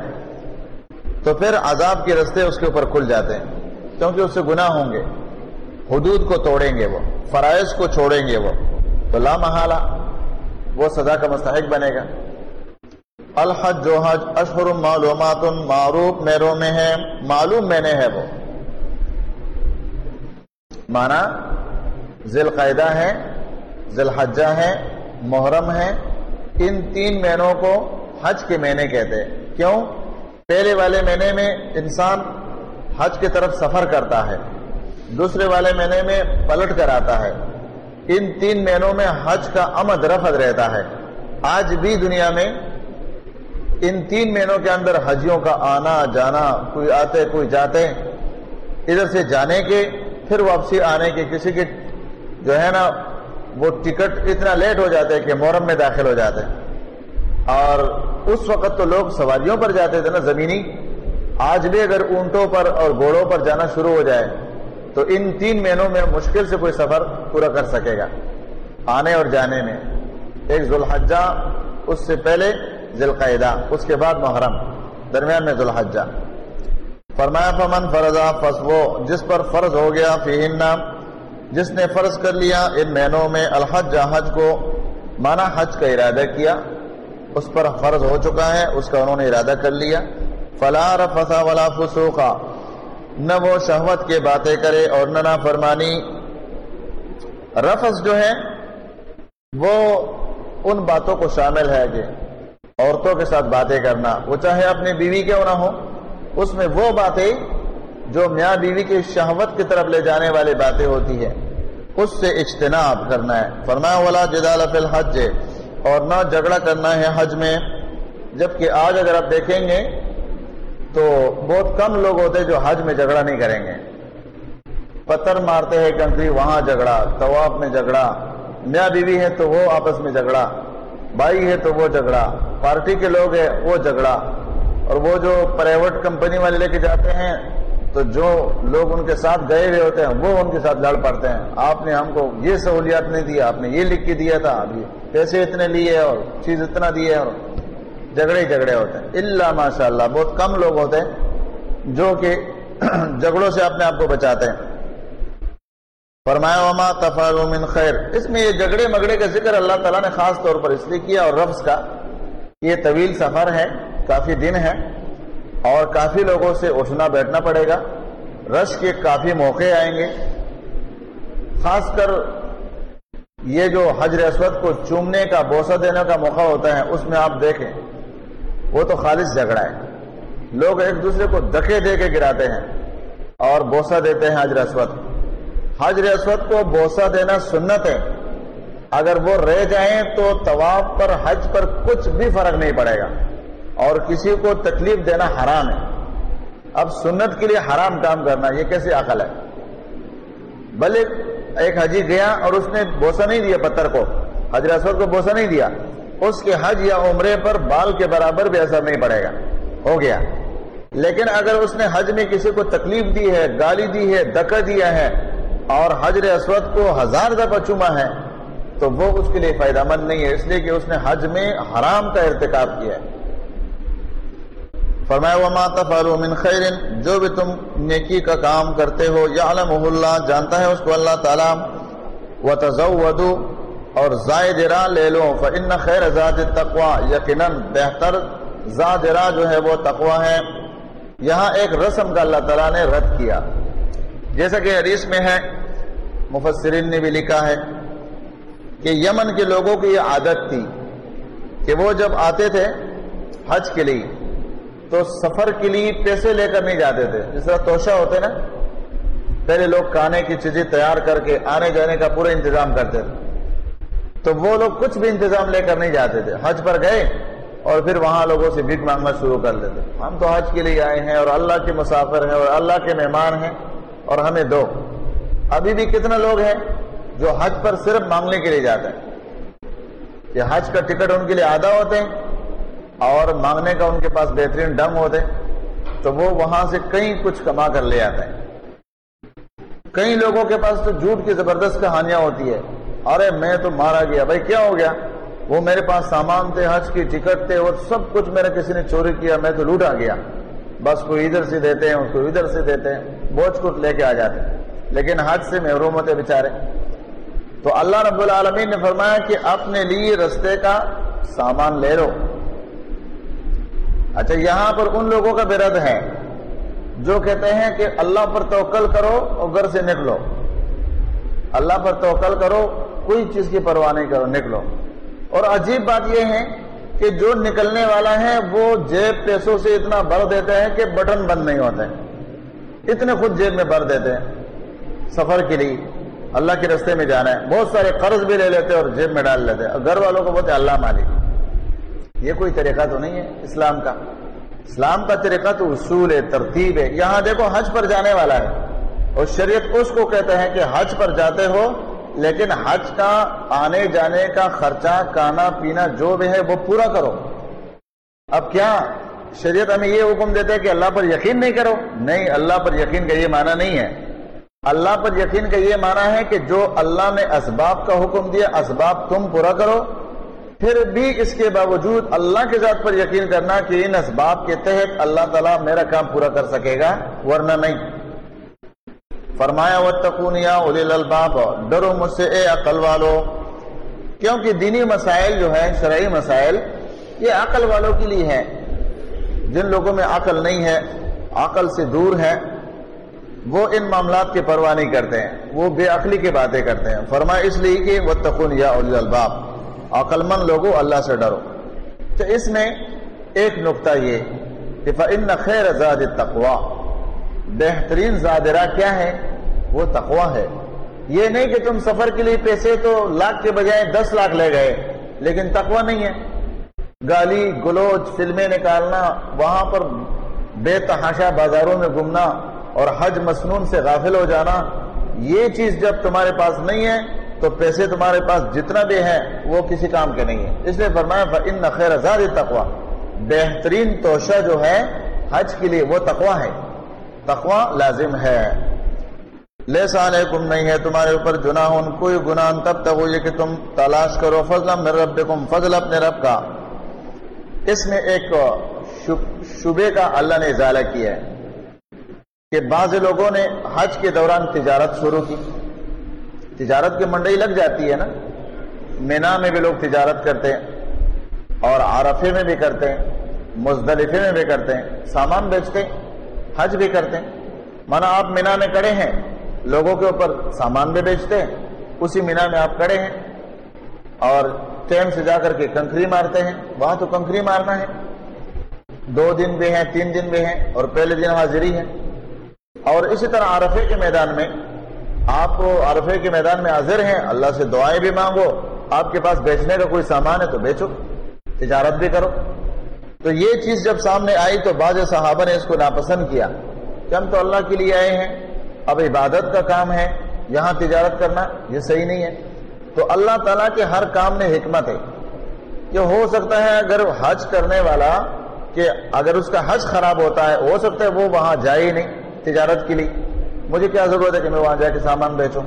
تو پھر عذاب کے رستے اس کے اوپر کھل جاتے ہیں۔ کیونکہ اس سے گناہ ہوں گے۔ حدود کو توڑیں گے وہ۔ فرائض کو چھوڑیں گے وہ۔ تو لا محالہ، وہ سزا کا مستحق بنے گا۔ الحج جو حج اشہر معلومات معروف میروں میں ہے معلوم میں نے ہے وہ۔ مانا ذیل قاعدہ ہے ذیل حجہ ہے محرم ہے ان تین مہینوں کو حج کے مہینے کہتے ہیں۔ کیوں؟ پہلے والے مہینے میں انسان حج کی طرف سفر کرتا ہے، دوسرے والے مہینے میں پلٹ کر آتا ہے۔ ان تین مہینوں میں حج کا امد رفت رہتا ہے۔ آج بھی دنیا میں ان تین مہینوں کے اندر حجیوں کا آنا جانا، کوئی آتے، کوئی جاتے، ادھر سے جانے کے، پھر واپسی آنے کے، کسی کے جو ہے نا، وہ ٹکٹ اتنا لیٹ ہو جاتے کہ محرم میں داخل ہو جاتے۔ اور اس وقت تو لوگ سواریوں پر جاتے تھے نا زمینی۔ آج بھی اگر اونٹوں پر اور گھوڑوں پر جانا شروع ہو جائے، تو ان تین مہینوں میں مشکل سے کوئی سفر پورا کر سکے گا، آنے اور جانے میں۔ ایک ذوالحجہ، اس سے پہلے ذیل اس کے بعد محرم، درمیان میں ذوالحجہ۔ فرمایا، فمن فرضا فسو جس پر فرض ہو گیا، فیہن جس نے فرض کر لیا، ان مہینوں میں الحج، حج کو مانا حج کا ارادہ کیا اس پر فرض ہو چکا ہے، اس کا انہوں نے ارادہ کر لیا۔ فلا رفسا ولا فسوخا نہ وہ شہوت کے باتیں کرے اور نہ فرمانی رفس جو ہے، وہ ان باتوں کو شامل ہے کہ عورتوں کے ساتھ باتیں کرنا۔ وہ چاہے اپنی بیوی کیوں نہ ہو، اس میں وہ باتیں جو میاں بیوی کی شہوت کی طرف لے جانے والی باتیں ہوتی ہے اس سے اجتناب کرنا ہے۔ فرمایا والا جدال فی الحج۔ اور نہ جھگڑا کرنا ہے حج میں، جبکہ آج اگر آپ دیکھیں گے تو بہت کم لوگ ہوتے جو حج میں جھگڑا نہیں کریں گے۔ پتھر مارتے ہیں کنکری، وہاں جھگڑا، طواف میں جھگڑا۔ میاں بیوی ہے تو وہ آپس میں جھگڑا، بھائی ہے تو وہ جھگڑا، پارٹی کے لوگ ہیں وہ جھگڑا۔ اور وہ جو پرائیویٹ کمپنی والے لے کے جاتے ہیں تو جو لوگ ان کے ساتھ گئے ہوئے ہوتے ہیں، وہ ان کے ساتھ لڑ پڑتے ہیں۔ آپ نے ہم کو یہ سہولیات نہیں دیا، آپ نے یہ لکھ کے دیا تھا۔ ابھی پیسے اتنے لیے اور چیز اتنا دیے اور جھگڑے جھگڑے ہوتے ہیں۔ اللہ ماشاء اللہ بہت کم لوگ ہوتے ہیں جو کہ جھگڑوں سے اپنے آپ کو بچاتے ہیں۔ فرمایا، وما من خیر اس میں یہ جھگڑے مگڑے کا ذکر اللہ تعالیٰ نے خاص طور پر اس لیے کیا اور رفظ کا۔ یہ طویل سفر ہے، کافی دن ہے۔ اور کافی لوگوں سے اٹھنا بیٹھنا پڑے گا۔ رش کے کافی موقع آئیں گے۔ خاص کر یہ جو حجر اسود کو چومنے کا، بوسہ دینے کا موقع ہوتا ہے، اس میں آپ دیکھیں۔ وہ تو خالص جھگڑا ہے۔ لوگ ایک دوسرے کو دکے دے کے گراتے ہیں اور بوسہ دیتے ہیں حجر اسود۔ حجر اسود کو بوسہ دینا سنت ہے۔ اگر وہ رہ جائیں تو طواف پر، حج پر کچھ بھی فرق نہیں پڑے گا۔ اور کسی کو تکلیف دینا حرام ہے۔ اب سنت کے لیے حرام کام کرنا، یہ کیسے عقل ہے؟ بھلے ایک حجی گیا اور اس نے بوسا نہیں دیا پتھر کو۔ حجر اسود کو بوسا نہیں دیا۔ اس کے حج یا عمرے پر بال کے برابر بھی اثر نہیں پڑے گا۔ ہو گیا۔ لیکن اگر اس نے حج میں کسی کو تکلیف دی ہے، گالی دی ہے، دکا دیا ہے اور حجر اسود کو ہزار دفعہ چوما ہے، تو وہ اس کے لیے فائدہ مند نہیں ہے۔ اس لیے کہ اس نے حج میں حرام کا ارتکاب کیا ہے۔ فرمایا، وما تفعلوا من خیر جو بھی تم نیکی کا کام کرتے ہو یعلمہ اللہ جانتا ہے اس کو اللہ تعالی۔ وتزودوا، اور زائد را لے لو۔ فان خیر زاد التقوى۔ یقینا بہتر زاد را جو ہے وہ تقوی ہے۔ یہاں ایک رسم کا اللہ تعالی نے رد کیا۔ جیسا کہ حدیث میں ہے، مفسرین نے بھی لکھا ہے کہ یمن کے لوگوں کی یہ عادت تھی کہ وہ جب آتے تھے حج کے لیے تو سفر کے لیے پیسے لے کر نہیں جاتے تھے۔ جس طرح توشا ہوتے نا، پہلے لوگ کھانے کی چیزیں تیار کر کے آنے جانے کا پورا انتظام کرتے تھے۔ تو وہ لوگ کچھ بھی انتظام لے کر نہیں جاتے تھے۔ حج پر گئے اور پھر وہاں لوگوں سے بھیک مانگنا شروع کر دیتے ہم تو حج کے لیے آئے ہیں اور اللہ کے مسافر ہیں اور اللہ کے مہمان ہیں اور ہمیں دو۔ ابھی بھی کتنے لوگ ہیں جو حج پر صرف مانگنے کے لیے جاتے ہیں؟ کہ حج کا ٹکٹ ان کے لیے آدھا ہوتے ہیں۔ اور مانگنے کا ان کے پاس بہترین ڈم ہوتے تو وہ وہاں سے کئی کچھ کما کر لے آتے ہیں۔ کئی لوگوں کے پاس تو جھوٹ کی زبردست کہانیاں ہوتی ہے ارے، میں تو مارا گیا۔ بھائی، کیا ہو گیا؟ وہ میرے پاس سامان تھے، حج کی ٹکٹ تھے، اور سب کچھ میرا کسی نے چوری کیا، میں تو لوٹا گیا۔ بس کوئی ادھر سے دیتے ہیں اس کو ادھر سے دیتے ہیں، بوجھ کچھ لے کے آ جاتے ہیں۔ لیکن حج سے محروم ہوتے بےچارے تو اللہ رب العالمین نے فرمایا کہ اپنے لیے رستے کا سامان لے لو۔ اچھا یہاں پر ان لوگوں کا برد ہے جو کہتے ہیں کہ اللہ پر توکل کرو اور گھر سے نکلو۔ اللہ پر توکل کرو، کوئی چیز کی پرواہ نہیں کرو، نکلو۔ اور عجیب بات یہ ہے کہ جو نکلنے والا ہے، وہ جیب پیسوں سے اتنا بھر دیتے ہیں کہ بٹن بند نہیں ہوتے۔ اتنے خود جیب میں بھر دیتے ہیں۔ سفر کے لیے اللہ کے رستے میں جانا ہے۔ بہت سارے قرض بھی لے لیتے اور جیب میں ڈال لیتے اور گھر والوں کو بولتے اللہ مالک۔ یہ کوئی طریقہ تو نہیں ہے اسلام کا۔ اسلام کا طریقہ تو اصول ہے ترتیب ہے۔ یہاں دیکھو حج پر جانے والا ہے۔ اور شریعت اس کو کہتے ہیں کہ حج پر جاتے ہو، لیکن حج کا آنے جانے کا خرچہ، کھانا پینا جو بھی ہے وہ پورا کرو۔ اب کیا شریعت ہمیں یہ حکم دیتے ہے کہ اللہ پر یقین نہیں کرو؟ نہیں، اللہ پر یقین کا یہ معنی نہیں ہے۔ اللہ پر یقین کا یہ معنی ہے کہ جو اللہ نے اسباب کا حکم دیا، اسباب تم پورا کرو۔ پھر بھی اس کے باوجود اللہ کے ذات پر یقین کرنا کہ ان اسباب کے تحت اللہ تعالیٰ میرا کام پورا کر سکے گا، ورنہ نہیں۔ فرمایا و تکونیا الباب ڈرو مجھ سے، اے عقل والو۔ کیونکہ دینی مسائل جو ہے شرعی مسائل، یہ عقل والوں کے لیے ہے جن لوگوں میں عقل نہیں ہے، عقل سے دور ہے وہ ان معاملات کی پرواہ نہیں کرتے ہیں۔ وہ بے عقلی کی باتیں کرتے ہیں۔ فرمایا اس لیے کہ وہ تکون یا الباب عقل مند لوگوں، اللہ سے ڈرو۔ تو اس میں ایک نقطہ یہ کہ فن خیر زاد تقوا بہترین زادرہ کیا ہے؟ وہ تقوا ہے۔ یہ نہیں کہ تم سفر کے لیے پیسے تو لاکھ کے بجائے دس لاکھ لے گئے، لیکن تقوا نہیں ہے۔ گالی، گلوچ، فلمیں نکالنا، وہاں پر بے تحاشا بازاروں میں گھومنا اور حج مسنون سے غافل ہو جانا، یہ چیز جب تمہارے پاس نہیں ہے تو پیسے تمہارے پاس جتنا بھی ہے وہ کسی کام کے نہیں ہے اس لیے فرمایا ان خیر آزاد تقوا بہترین توشہ جو ہے، حج کے لیے وہ تقوا ہے۔ تقوا لازم ہے۔ لیسا علیکم، نہیں ہے تمہارے اوپر جناح کوئی گناہ تب تک یہ کہ تم تلاش کرو فضل میرے ربکم، فضل اپنے رب کا۔ اس میں ایک شبے کا اللہ نے ازالہ کیا ہے کہ بعض لوگوں نے حج کے دوران تجارت شروع کی۔ تجارت کی منڈئی لگ جاتی ہے نا۔ مینا میں بھی لوگ تجارت کرتے ہیں اور عرفے میں بھی کرتے ہیں، مزدلفے میں بھی کرتے ہیں، سامان بیچتے ہیں، حج بھی کرتے ہیں۔ مانا آپ مینا میں کڑے ہیں، لوگوں کے اوپر سامان بھی بیچتے ہیں، اسی مینا میں آپ کڑے ہیں۔ اور ٹیم سے جا کر کے کنکری مارتے ہیں، وہاں تو کنکری مارنا ہے۔ دو دن بھی ہیں، تین دن بھی ہیں اور پہلے دن حاضری ہے۔ اور اسی طرح عرفے کے میدان میں آپ عرفے کے میدان میں حاضر ہیں، اللہ سے دعائیں بھی مانگو، آپ کے پاس بیچنے کا کوئی سامان ہے تو بیچو، تجارت بھی کرو۔ تو یہ چیز جب سامنے آئی تو بعض صحابہ نے اس کو ناپسند کیا۔ کہ ہم تو اللہ کے لیے آئے ہیں، اب عبادت کا کام ہے، یہاں تجارت کرنا، یہ صحیح نہیں ہے۔ تو اللہ تعالیٰ کے ہر کام میں حکمت ہے۔ کہ ہو سکتا ہے اگر حج کرنے والا، کہ اگر اس کا حج خراب ہوتا ہے، ہو سکتا ہے وہ وہاں جائے ہی نہیں تجارت کے لیے۔ مجھے کیا ضرورت ہے کہ میں وہاں جا کے سامان بیچوں؟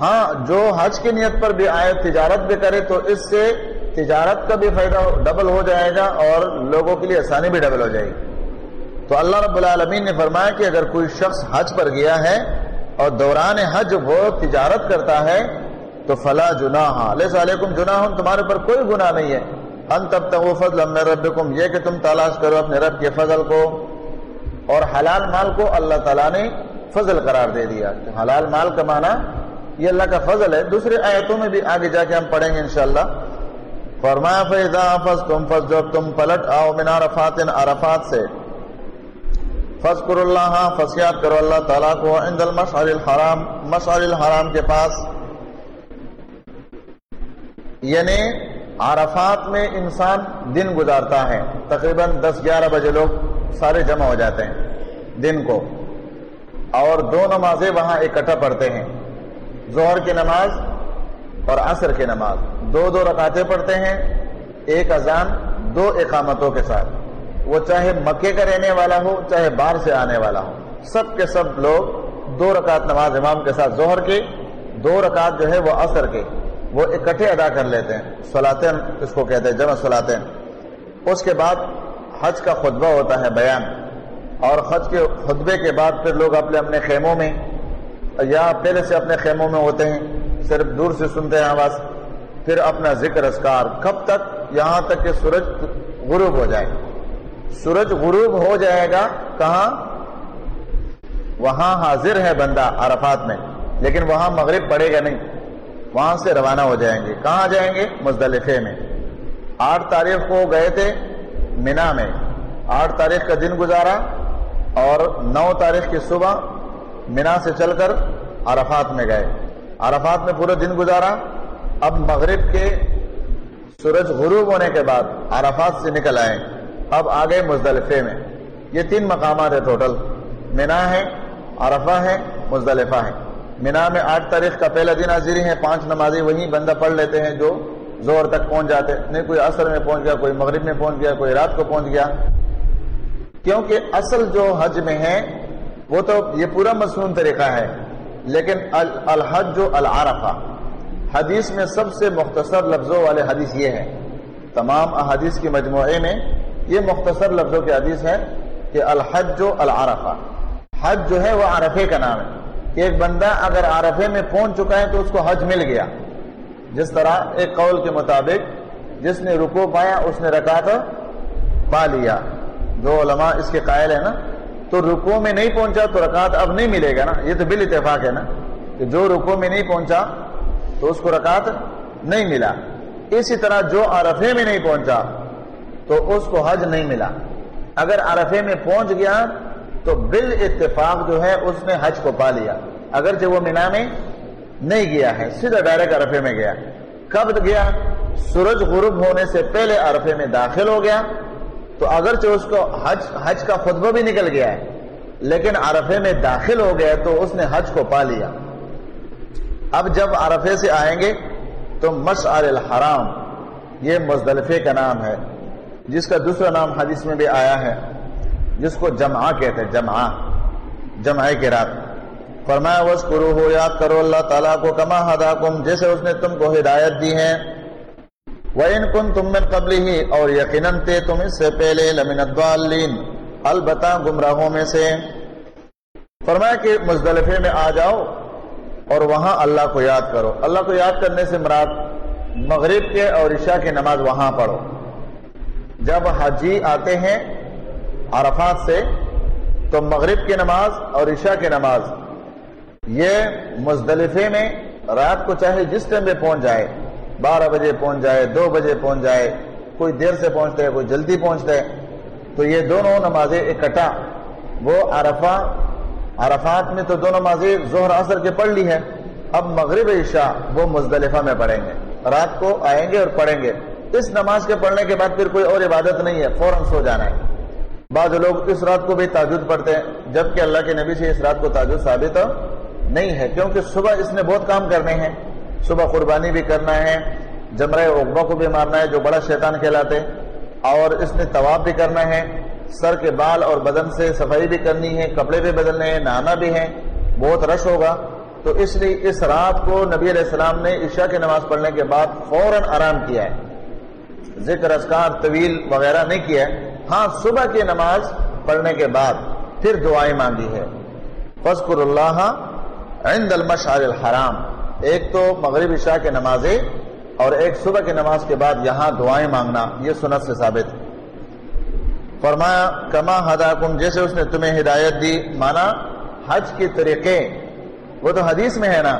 ہاں جو حج کی نیت پر بھی آئے، تجارت بھی کرے، تو اس سے تجارت کا بھی فائدہ ڈبل ہو جائے گا اور لوگوں کے لیے آسانی بھی ڈبل ہو جائے گی۔ تو اللہ رب العالمین نے فرمایا کہ اگر کوئی شخص حج پر گیا ہے اور دوران حج وہ تجارت کرتا ہے، تو فلا جناح علیہ علیکم جناح تمہارے پر کوئی گناہ نہیں ہے۔ ان تب تک وہ فضل ربکم، یہ کہ تم تلاش کرو اپنے رب کے فضل کو اور حلال مال کو اللہ تعالیٰ نے فضل قرار دے دیا۔ حلال مال کا معنی یہ اللہ کا فضل ہے۔ دوسرے آیتوں میں بھی آگے جا کے ہم پڑھیں گے انشاءاللہ۔ فرمایا فیضا فض تم فض جب تم پلٹ آؤ من عرفات عرفات سے۔ فذکر اللہ فسیات کرو اللہ تعالیٰ کو۔ عند المشعر الحرام مشعر الحرام کے پاس۔ یعنی عرفات میں انسان دن گزارتا ہے۔ تقریباً دس گیارہ بجے لوگ سارے جمع ہو جاتے ہیں دن کو۔ اور دو نمازیں وہاں اکٹھا پڑھتے ہیں۔ زہر کی نماز اور عصر کی نماز۔ دو دو رکعتیں پڑھتے ہیں، ایک اذان دو اقامتوں کے ساتھ۔ وہ چاہے مکے کا رہنے والا ہو، چاہے باہر سے آنے والا ہو۔ سب کے سب لوگ دو رکعت نماز امام کے ساتھ ظہر کے، دو رکعت جو ہے وہ عصر کے۔ وہ اکٹھے ادا کر لیتے ہیں۔ سلاطین اس کو کہتے ہیں، جمع سلاطین اس کے بعد حج کا خطبہ ہوتا ہے، بیان۔ اور حج کے خطبے کے بعد پھر لوگ اپنے اپنے خیموں میں، یا پہلے سے اپنے خیموں میں ہوتے ہیں، صرف دور سے سنتے ہیں آواز، پھر اپنا ذکر اسکار کب تک؟ یہاں تک کہ سورج غروب ہو جائے۔ سورج غروب ہو جائے گا، کہاں؟ وہاں حاضر ہے بندہ عرفات میں، لیکن وہاں مغرب پڑے گا نہیں۔ وہاں سے روانہ ہو جائیں گے۔ کہاں جائیں گے؟ مزدلفے میں۔ آٹھ تاریخ کو گئے تھے مینا میں۔ آٹھ تاریخ کا دن گزارا۔ اور نو تاریخ کی صبح مینا سے چل کر عرفات میں گئے۔ عرفات میں پورے دن گزارا۔ اب مغرب کے سورج غروب ہونے کے بعد عرفات سے نکل آئے۔ اب آگے مزدلفے میں۔ یہ تین مقامات ہے ٹوٹل۔ مینا ہے، عرفہ ہے، مزدلفہ ہے۔ مینا میں آٹھ تاریخ کا پہلا دن حاضری ہے پانچ نمازی وہیں بندہ پڑھ لیتے ہیں جو زور تک پہنچ جاتے۔ نہیں، کوئی عصر میں پہنچ گیا، کوئی مغرب میں پہنچ گیا، کوئی رات کو پہنچ گیا۔ کیونکہ اصل جو حج میں ہے، وہ تو یہ پورا مصنون طریقہ ہے، لیکن الحج جو العرفہ، حدیث میں سب سے مختصر لفظوں والے حدیث یہ ہے تمام احادیث کی مجموعے میں یہ مختصر لفظوں کی حدیث ہے کہ الحج جو العرفہ۔ حج جو ہے وہ عرفے کا نام ہے۔ کہ ایک بندہ اگر عرفے میں پہنچ چکا ہے تو اس کو حج مل گیا۔ جس طرح ایک قول کے مطابق جس نے رکو پایا، اس نے رکعت پا لیا۔ جو علماء اس کے قائل ہے نا، تو رکو میں نہیں پہنچا تو رکعت اب نہیں ملے گا نا، یہ تو بال اتفاق ہے نا، کہ جو رکو میں نہیں پہنچا تو اس کو رکعت نہیں ملا۔ اسی طرح جو عرفے میں نہیں پہنچا تو اس کو حج نہیں ملا۔ اگر عرفے میں پہنچ گیا تو بال اتفاق جو ہے اس نے حج کو پا لیا۔ اگرچہ وہ مینا میں نہیں گیا ہے، سیدھا ڈائریکٹ عرفے میں گیا۔ کب گیا؟ سورج غروب ہونے سے پہلے عرفے میں داخل ہو گیا۔ تو اگرچہ اس کو حج حج کا خطبہ بھی نکل گیا ہے، لیکن عرفے میں داخل ہو گیا تو اس نے حج کو پا لیا۔ اب جب عرفے سے آئیں گے تو مشعر الحرام، یہ مزدلفے کا نام ہے، جس کا دوسرا نام حدیث میں بھی آیا ہے، جس کو جمعہ کہتے ہیں، جمعہ جمعہ کے رات فرمایا وس کرو ہو یاد کرو، اللہ تعالیٰ کو، کما ہدا جیسے اس نے تم کو ہدایت دی ہے۔ وَإِن كُنْتُم مِّن قَبْلِهِ، اور یقیناً تے تم اس سے پہلے لمن الضالین، البتہ گمراہوں میں سے۔ فرمایا کہ مزدلفے میں آ جاؤ اور وہاں اللہ کو یاد کرو۔ اللہ کو یاد کرنے سے مراد مغرب کے اور عشاء کی نماز وہاں پڑھو۔ جب حاجی آتے ہیں عرفات سے، تو مغرب کی نماز اور عشاء کی نماز، یہ مزدلفے میں رات کو چاہے جس ٹائم میں پہنچ جائے۔ بارہ بجے پہنچ جائے، دو بجے پہنچ جائے، کوئی دیر سے پہنچتا ہے، کوئی جلدی پہنچتا ہے، تو یہ دونوں نمازیں اکٹھا۔ وہ عرفہ، عرفات میں تو دو نمازیں زہر اثر کے پڑھ لی ہے اب مغرب عشاء، وہ مزدلفہ میں پڑھیں گے۔ رات کو آئیں گے اور پڑھیں گے۔ اس نماز کے پڑھنے کے بعد پھر کوئی اور عبادت نہیں ہے، فوراً سو جانا ہے۔ بعض لوگ اس رات کو بھی تاجد پڑھتے ہیں، جبکہ اللہ کے نبی سے اس رات کو تاجد ثابت نہیں ہے، کیونکہ صبح اس نے بہت کام کرنے ہیں۔ صبح قربانی بھی کرنا ہے، جمرہ اقبا کو بھی مارنا ہے، جو بڑا شیطان کہلاتے، اور اس نے طواب بھی کرنا ہے۔ سر کے بال اور بدن سے صفائی بھی کرنی ہے، کپڑے بھی بدلنے ہیں، نہانا بھی ہے۔ بہت رش ہوگا۔ تو اس لیے اس رات کو نبی علیہ السلام نے عشاء کی نماز پڑھنے کے بعد فوراً آرام کیا ہے۔ ذکر اسکار طویل وغیرہ نہیں کیا ہے۔ ہاں صبح کی نماز پڑھنے کے بعد پھر دعائیں مانگی ہے۔ فضکر اللہ عند المشعر الحرام۔ ایک تو مغرب عشاء کے نمازیں اور ایک صبح کی نماز کے بعد یہاں دعائیں مانگنا، یہ سنت سے ثابت۔ فرمایا، کما ہداکم، جیسے اس نے تمہیں ہدایت دی، مانا حج کے طریقے۔ وہ تو حدیث میں ہے نا۔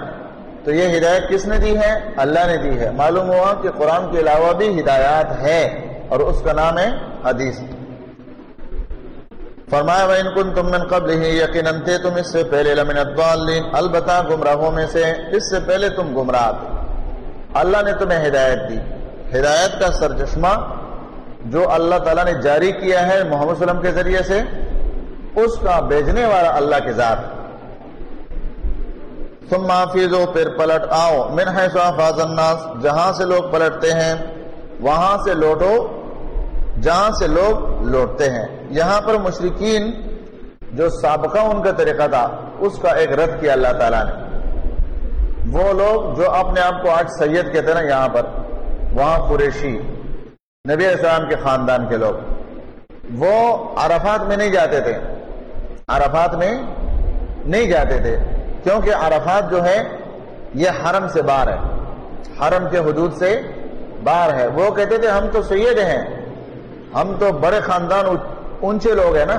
تو یہ ہدایت کس نے دی ہے؟ اللہ نے دی ہے۔ معلوم ہوا کہ قرآن کے علاوہ بھی ہدایات ہے اور اس کا نام ہے حدیث۔ فرمایا، وَإِن كُنْتُم مِّن قَبْلِهِ یقیناً تھے تم اس سے پہلے لمن الضالین البتہ گمراہوں میں سے اس سے پہلے تم گمراہ تھے. اللہ نے تمہیں ہدایت دی، ہدایت کا سرچشمہ جو اللہ تعالیٰ نے جاری کیا ہے محمد صلی اللہ علیہ وسلم کے ذریعے سے، اس کا بیجنے والا اللہ کے ذات تم محافظ پھر پلٹ آؤ، من حیث افاظ الناس، جہاں سے لوگ پلٹتے ہیں، وہاں سے لوٹو جہاں سے لوگ لوٹتے ہیں۔ یہاں پر مشرقین جو سابقہ ان کا طریقہ تھا، اس کا ایک رد کیا اللہ تعالیٰ نے۔ وہ لوگ جو اپنے آپ کو آج سید کہتے ہیں نا یہاں پر، وہاں قریشی، نبی السلام کے خاندان کے لوگ۔ وہ عرفات میں نہیں جاتے تھے۔ عرفات میں نہیں جاتے تھے۔ کیونکہ عرفات جو ہے، یہ حرم سے باہر ہے۔ حرم کے حدود سے باہر ہے۔ وہ کہتے تھے، ہم تو سید ہیں۔ ہم تو بڑے خاندان اونچے لوگ ہیں نا۔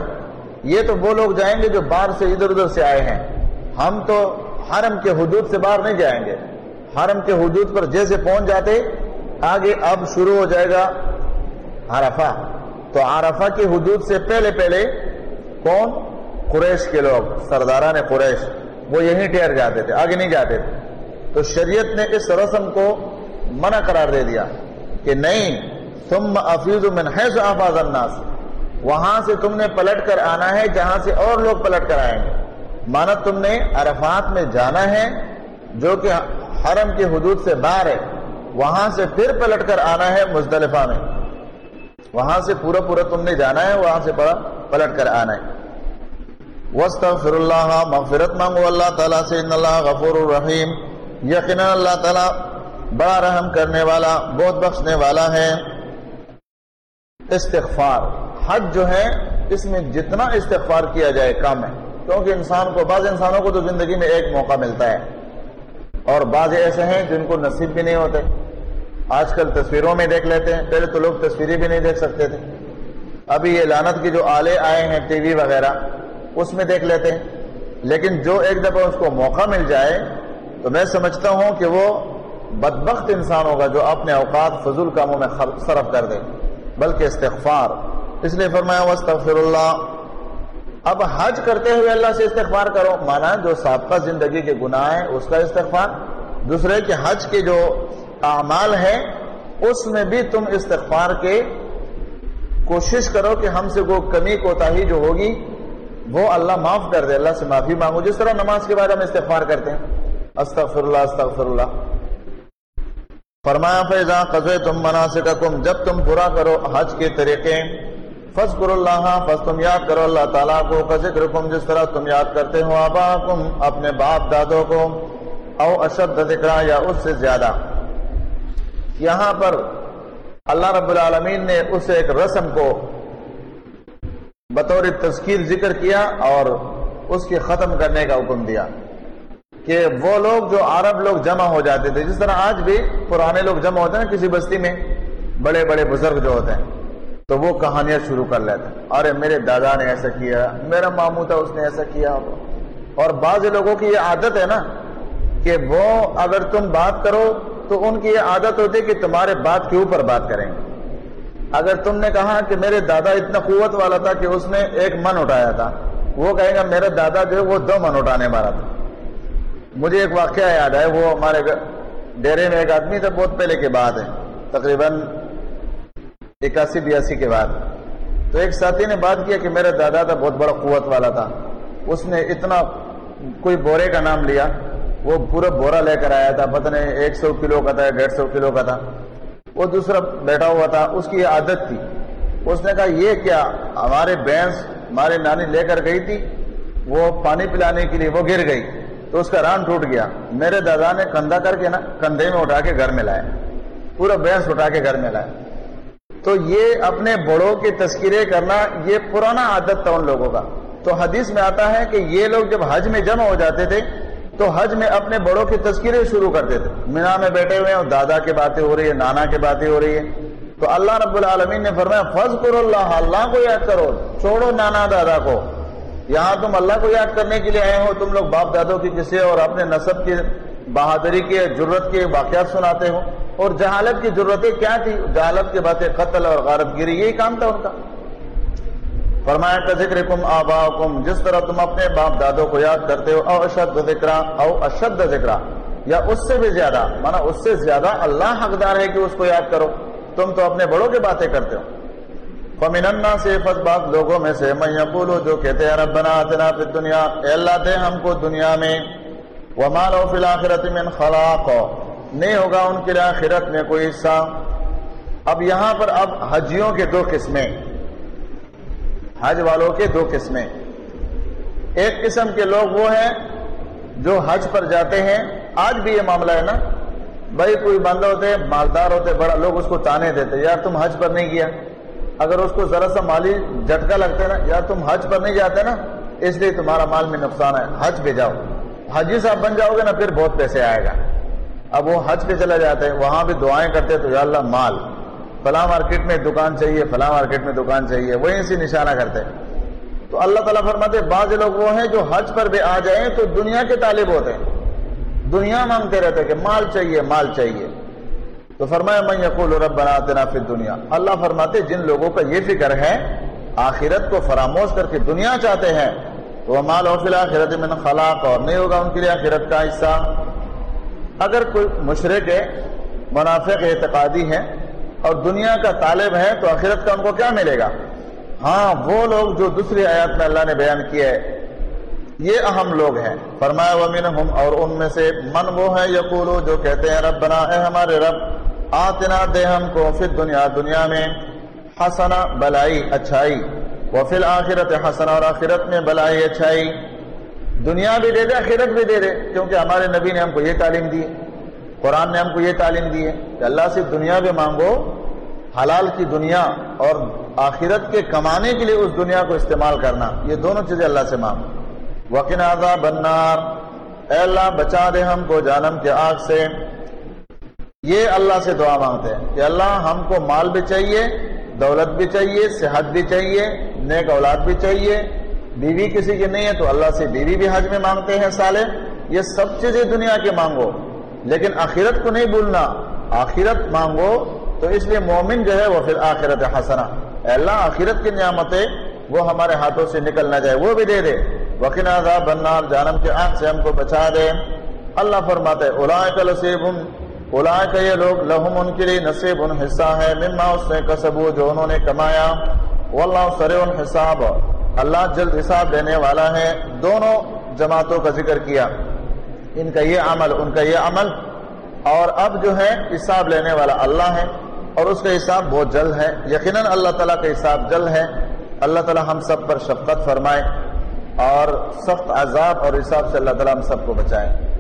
یہ تو وہ لوگ جائیں گے جو باہر سے ادھر ادھر سے آئے ہیں۔ ہم تو حرم کے حدود سے باہر نہیں جائیں گے۔ حرم کے حدود پر جیسے پہنچ جاتے، آگے اب شروع ہو جائے گا عرفہ۔ تو عرفہ کی حدود سے پہلے پہلے کون؟ قریش کے لوگ، سرداران قریش۔ وہ یہیں ٹھہر جاتے تھے، آگے نہیں جاتے تھے۔ تو شریعت نے اس رسم کو منع قرار دے دیا کہ نہیں تم افیز من حیث آفاظ الناس۔ وہاں سے تم نے پلٹ کر آنا ہے، جہاں سے اور لوگ پلٹ کر آئیں گے۔ مانا تم نے عرفات میں جانا ہے، جو کہ حرم کی حدود سے باہر ہے۔ وہاں سے پھر پلٹ کر آنا ہے مزدلفہ میں۔ وہاں سے پورا پورا تم نے جانا ہے، وہاں سے پلٹ کر آنا ہے۔ وسطر اللہ مغفرت مانگو اللہ تعالیٰ سے، ان اللہ غفور الرحیم۔ یقینا اللہ تعالیٰ بڑا رحم کرنے والا، بہت بخشنے والا ہے۔ استغفار۔ حج جو ہے، اس میں جتنا استغفار کیا جائے کم ہے۔ کیونکہ انسان کو، بعض انسانوں کو تو زندگی میں ایک موقع ملتا ہے۔ اور بعض ایسے ہیں جن کو نصیب بھی نہیں ہوتے۔ آج کل تصویروں میں دیکھ لیتے ہیں، پہلے تو لوگ تصویریں بھی نہیں دیکھ سکتے تھے۔ ابھی یہ لانت کے جو آلے آئے ہیں، ٹی وی وغیرہ، اس میں دیکھ لیتے ہیں۔ لیکن جو ایک دفعہ اس کو موقع مل جائے، تو میں سمجھتا ہوں کہ وہ بدبخت انسان ہوگا جو اپنے اوقات فضول کاموں میں صرف کر دے۔ بلکہ استغفار۔ اس لیے فرمایا وسطر اللہ اب حج کرتے ہوئے اللہ سے استغفار کرو، مانا جو سابقہ زندگی کے گناہ ہیں، اس کا استغفار۔ دوسرے کہ حج کے جو اعمال ہے اس میں بھی تم استغفار کے کوشش کرو کہ ہم سے وہ کمی کوتا ہی جو ہوگی، وہ اللہ معاف کر دے، اللہ سے معافی مانگو۔ جس طرح نماز کے بارے میں استغفار کرتے ہیں۔ استغفر اللہ استغفر اللہ۔ فرمایا فیضا قزے تم مناسککم جب تم پورا کرو حج کے طریقے فذکر اللہ فس تم یاد کرو اللہ تعالیٰ کو کذکرکم جس طرح تم یاد کرتے ہو آباکم اپنے باپ دادوں کو، او اشد ذکرہ یا اس سے زیادہ. یہاں پر اللہ رب العالمین نے اس ایک رسم کو بطور تذکیر ذکر کیا اور اس کے ختم کرنے کا حکم دیا. کہ وہ لوگ جو عرب لوگ جمع ہو جاتے تھے، جس طرح آج بھی پرانے لوگ جمع ہوتے ہیں، کسی بستی میں بڑے بڑے بزرگ جو ہوتے ہیں، تو وہ کہانیاں شروع کر لیتے ہیں۔ ارے، میرے دادا نے ایسا کیا، میرا ماموں تھا اس نے ایسا کیا۔ اور بعض لوگوں کی یہ عادت ہے نا کہ وہ اگر تم بات کرو تو ان کی یہ عادت ہوتی ہے کہ تمہارے بات کے اوپر بات کریں۔ گے اگر تم نے کہا کہ میرے دادا اتنا قوت والا تھا کہ اس نے ایک من اٹھایا تھا، وہ کہے گا میرا دادا جو ہے وہ دو من اٹھانے والا تھا۔ مجھے ایک واقعہ یاد ہے، وہ ہمارے ڈیرے میں ایک آدمی تھا، بہت پہلے کے بعد ہے، تقریباً اکاسی بیاسی کے بعد۔ تو ایک ساتھی نے بات کیا کہ میرا دادا تھا، بہت بڑا قوت والا تھا۔ اس نے اتنا کوئی بورے کا نام لیا، وہ پورا بورا لے کر آیا تھا، پتہ نہیں ایک سو کلو کا تھا، ڈیڑھ سو کلو کا تھا۔ وہ دوسرا بیٹھا ہوا تھا، اس کی عادت تھی۔ اس نے کہا، یہ کیا ہمارے بینس ہماری نانی لے کر گئی تھی، وہ پانی پلانے کے لیے وہ گر گئی۔ تو اس کا ران ٹوٹ گیا۔ میرے دادا نے کندھا کر کے نا کندھے میں اٹھا کے گھر میں لایا۔ پورا بینس اٹھا کے گھر میں لایا۔ تو یہ اپنے بڑوں کی تذکرے کرنا یہ پرانا عادت تھا ان لوگوں کا۔ تو حدیث میں آتا ہے کہ یہ لوگ جب حج میں جمع ہو جاتے تھے، تو حج میں اپنے بڑوں کی تذکرے شروع کرتے تھے۔ مینا میں بیٹھے ہوئے ہیں دادا کی باتیں ہو رہی ہے نانا کی باتیں ہو رہی ہے تو اللہ رب العالمین نے فرمایا فض کرو اللہ اللہ کو یاد کرو، چھوڑو نانا دادا کو۔ یہاں تم اللہ کو یاد کرنے کے لیے آئے ہو، تم لوگ باپ دادوں کی قصے اور اپنے نصب کی بہادری کی ضرورت کے واقعات سناتے ہو۔ اور جہالت کی ضرورتیں کیا تھی؟ جہالت کی باتیں قتل اور غارت گیری، یہی کام تھا ان کا۔ فرمایا کا ذکر کم آبا جس طرح تم اپنے باپ دادوں کو یاد کرتے ہو، او اشد ذکر او اشد ذکر یا اس سے بھی زیادہ مانا اس سے زیادہ اللہ حقدار ہے کہ اس کو یاد کرو۔ تم تو اپنے بڑوں کی باتیں کرتے ہو۔ فمن سے فت بات لوگوں میں سے میں یقولو جو کہتے ہیں، ربنا آتنا فی الدنیا اے اللہ، دے ہم کو دنیا میں۔ وما لو فی الاخرت من خلاق۔ نہیں ہوگا ان کے لیے آخرت میں کوئی حصہ۔ اب یہاں پر، اب حجیوں کے دو قسمیں۔ حج والوں کے دو قسمیں۔ ایک قسم کے لوگ وہ ہیں جو حج پر جاتے ہیں۔ آج بھی یہ معاملہ ہے نا۔ بھائی، کوئی بندہ ہوتے، مالدار ہوتے، بڑا لوگ اس کو تانے دیتے، یار، تم حج پر نہیں کیا اگر اس کو ذرا سا مالی جھٹکا لگتا ہے نا یار تم حج پر نہیں جاتے نا، اس لیے تمہارا مال میں نقصان ہے۔ حج پہ جاؤ۔ حجی صاحب بن جاؤ گے نا، پھر بہت پیسے آئے گا۔ اب وہ حج پہ چلا جاتے ہیں وہاں بھی دعائیں کرتے تو یا اللہ مال۔ فلاں مارکیٹ میں دکان چاہیے، فلاں مارکیٹ میں دکان چاہیے، وہیں سے نشانہ کرتے۔ تو اللہ تعالیٰ فرماتے بعض لوگ وہ ہیں جو حج پر بھی آ جائیں تو دنیا کے طالب ہوتے ہیں۔ دنیا مانگتے رہتے کہ مال چاہیے مال چاہیے۔ تو فرمایا میں یقول رب بنا فی دنیا اللہ فرماتے جن لوگوں کا یہ فکر ہے، آخرت کو فراموش کر کے دنیا چاہتے ہیں، تو وہ مال و فی الآخرت من خلاق، اور نہیں ہوگا ان کے لیے آخرت کا حصہ. اگر کوئی مشرق ہے، منافق اعتقادی ہے، اور دنیا کا طالب ہے، تو آخرت کا ان کو کیا ملے گا؟ ہاں وہ لوگ جو دوسری آیات میں اللہ نے بیان کیا ہے، یہ اہم لوگ ہیں. فرمایا ومنہم اور ان میں سے من وہ ہے یقولو جو کہتے ہیں رب بنا اے ہمارے رب آتنا دے ہم کو فی دنیا دنیا میں حسنا، بلائی، اچھائی۔ وفی الآخرت حسنا اور آخرت میں بلائی، اچھائی۔ دنیا بھی دے دے، آخرت بھی دے دے۔ کیونکہ ہمارے نبی نے ہم کو یہ تعلیم دی، قرآن نے ہم کو یہ تعلیم دی ہے کہ اللہ سے دنیا بھی مانگو، حلال کی دنیا اور آخرت کے کمانے کے لیے اس دنیا کو استعمال کرنا۔ یہ دونوں چیزیں اللہ سے مانگو وکن آزا بنار اے اللہ، بچا دے ہم کو جانم کے آگ سے۔ یہ اللہ سے دعا مانگتے ہیں کہ اللہ ہم کو مال بھی چاہیے، دولت بھی چاہیے، صحت بھی چاہیے، نیک اولاد بھی چاہیے۔ بیوی کسی کی نہیں ہے تو اللہ سے بیوی بھی حج میں مانگتے ہیں سالے۔ یہ سب چیزیں دنیا کے مانگو۔ لیکن آخرت کو نہیں بھولنا، آخرت مانگو تو اس لیے مومن جو ہے وہ پھر آخرت حسنا اللہ، آخرت کی نعمتیں وہ ہمارے ہاتھوں سے نکل نہ جائے، وہ بھی دے دے۔ وکین عذاب بنار جانم کے آنکھ سے ہم کو بچا دے۔ اللہ فرماتے اولائے کا لسیب کا یہ لوگ لہم ان کے لیے نصیب ان حصہ ہے مما اس نے کسبو جو انہوں نے کمایا۔ واللہ سر ان حساب اللہ جلد حساب لینے والا ہے۔ دونوں جماعتوں کا ذکر کیا۔ ان کا یہ عمل، ان کا یہ عمل۔ اور اب جو ہے، حساب لینے والا اللہ ہے۔ اور اس کا حساب بہت جلد ہے۔ یقیناً اللہ تعالیٰ کا حساب جلد ہے۔ اللہ تعالیٰ ہم سب پر شفقت فرمائے۔ اور سخت عذاب اور حساب سے اللہ تعالیٰ ہم سب کو بچائے۔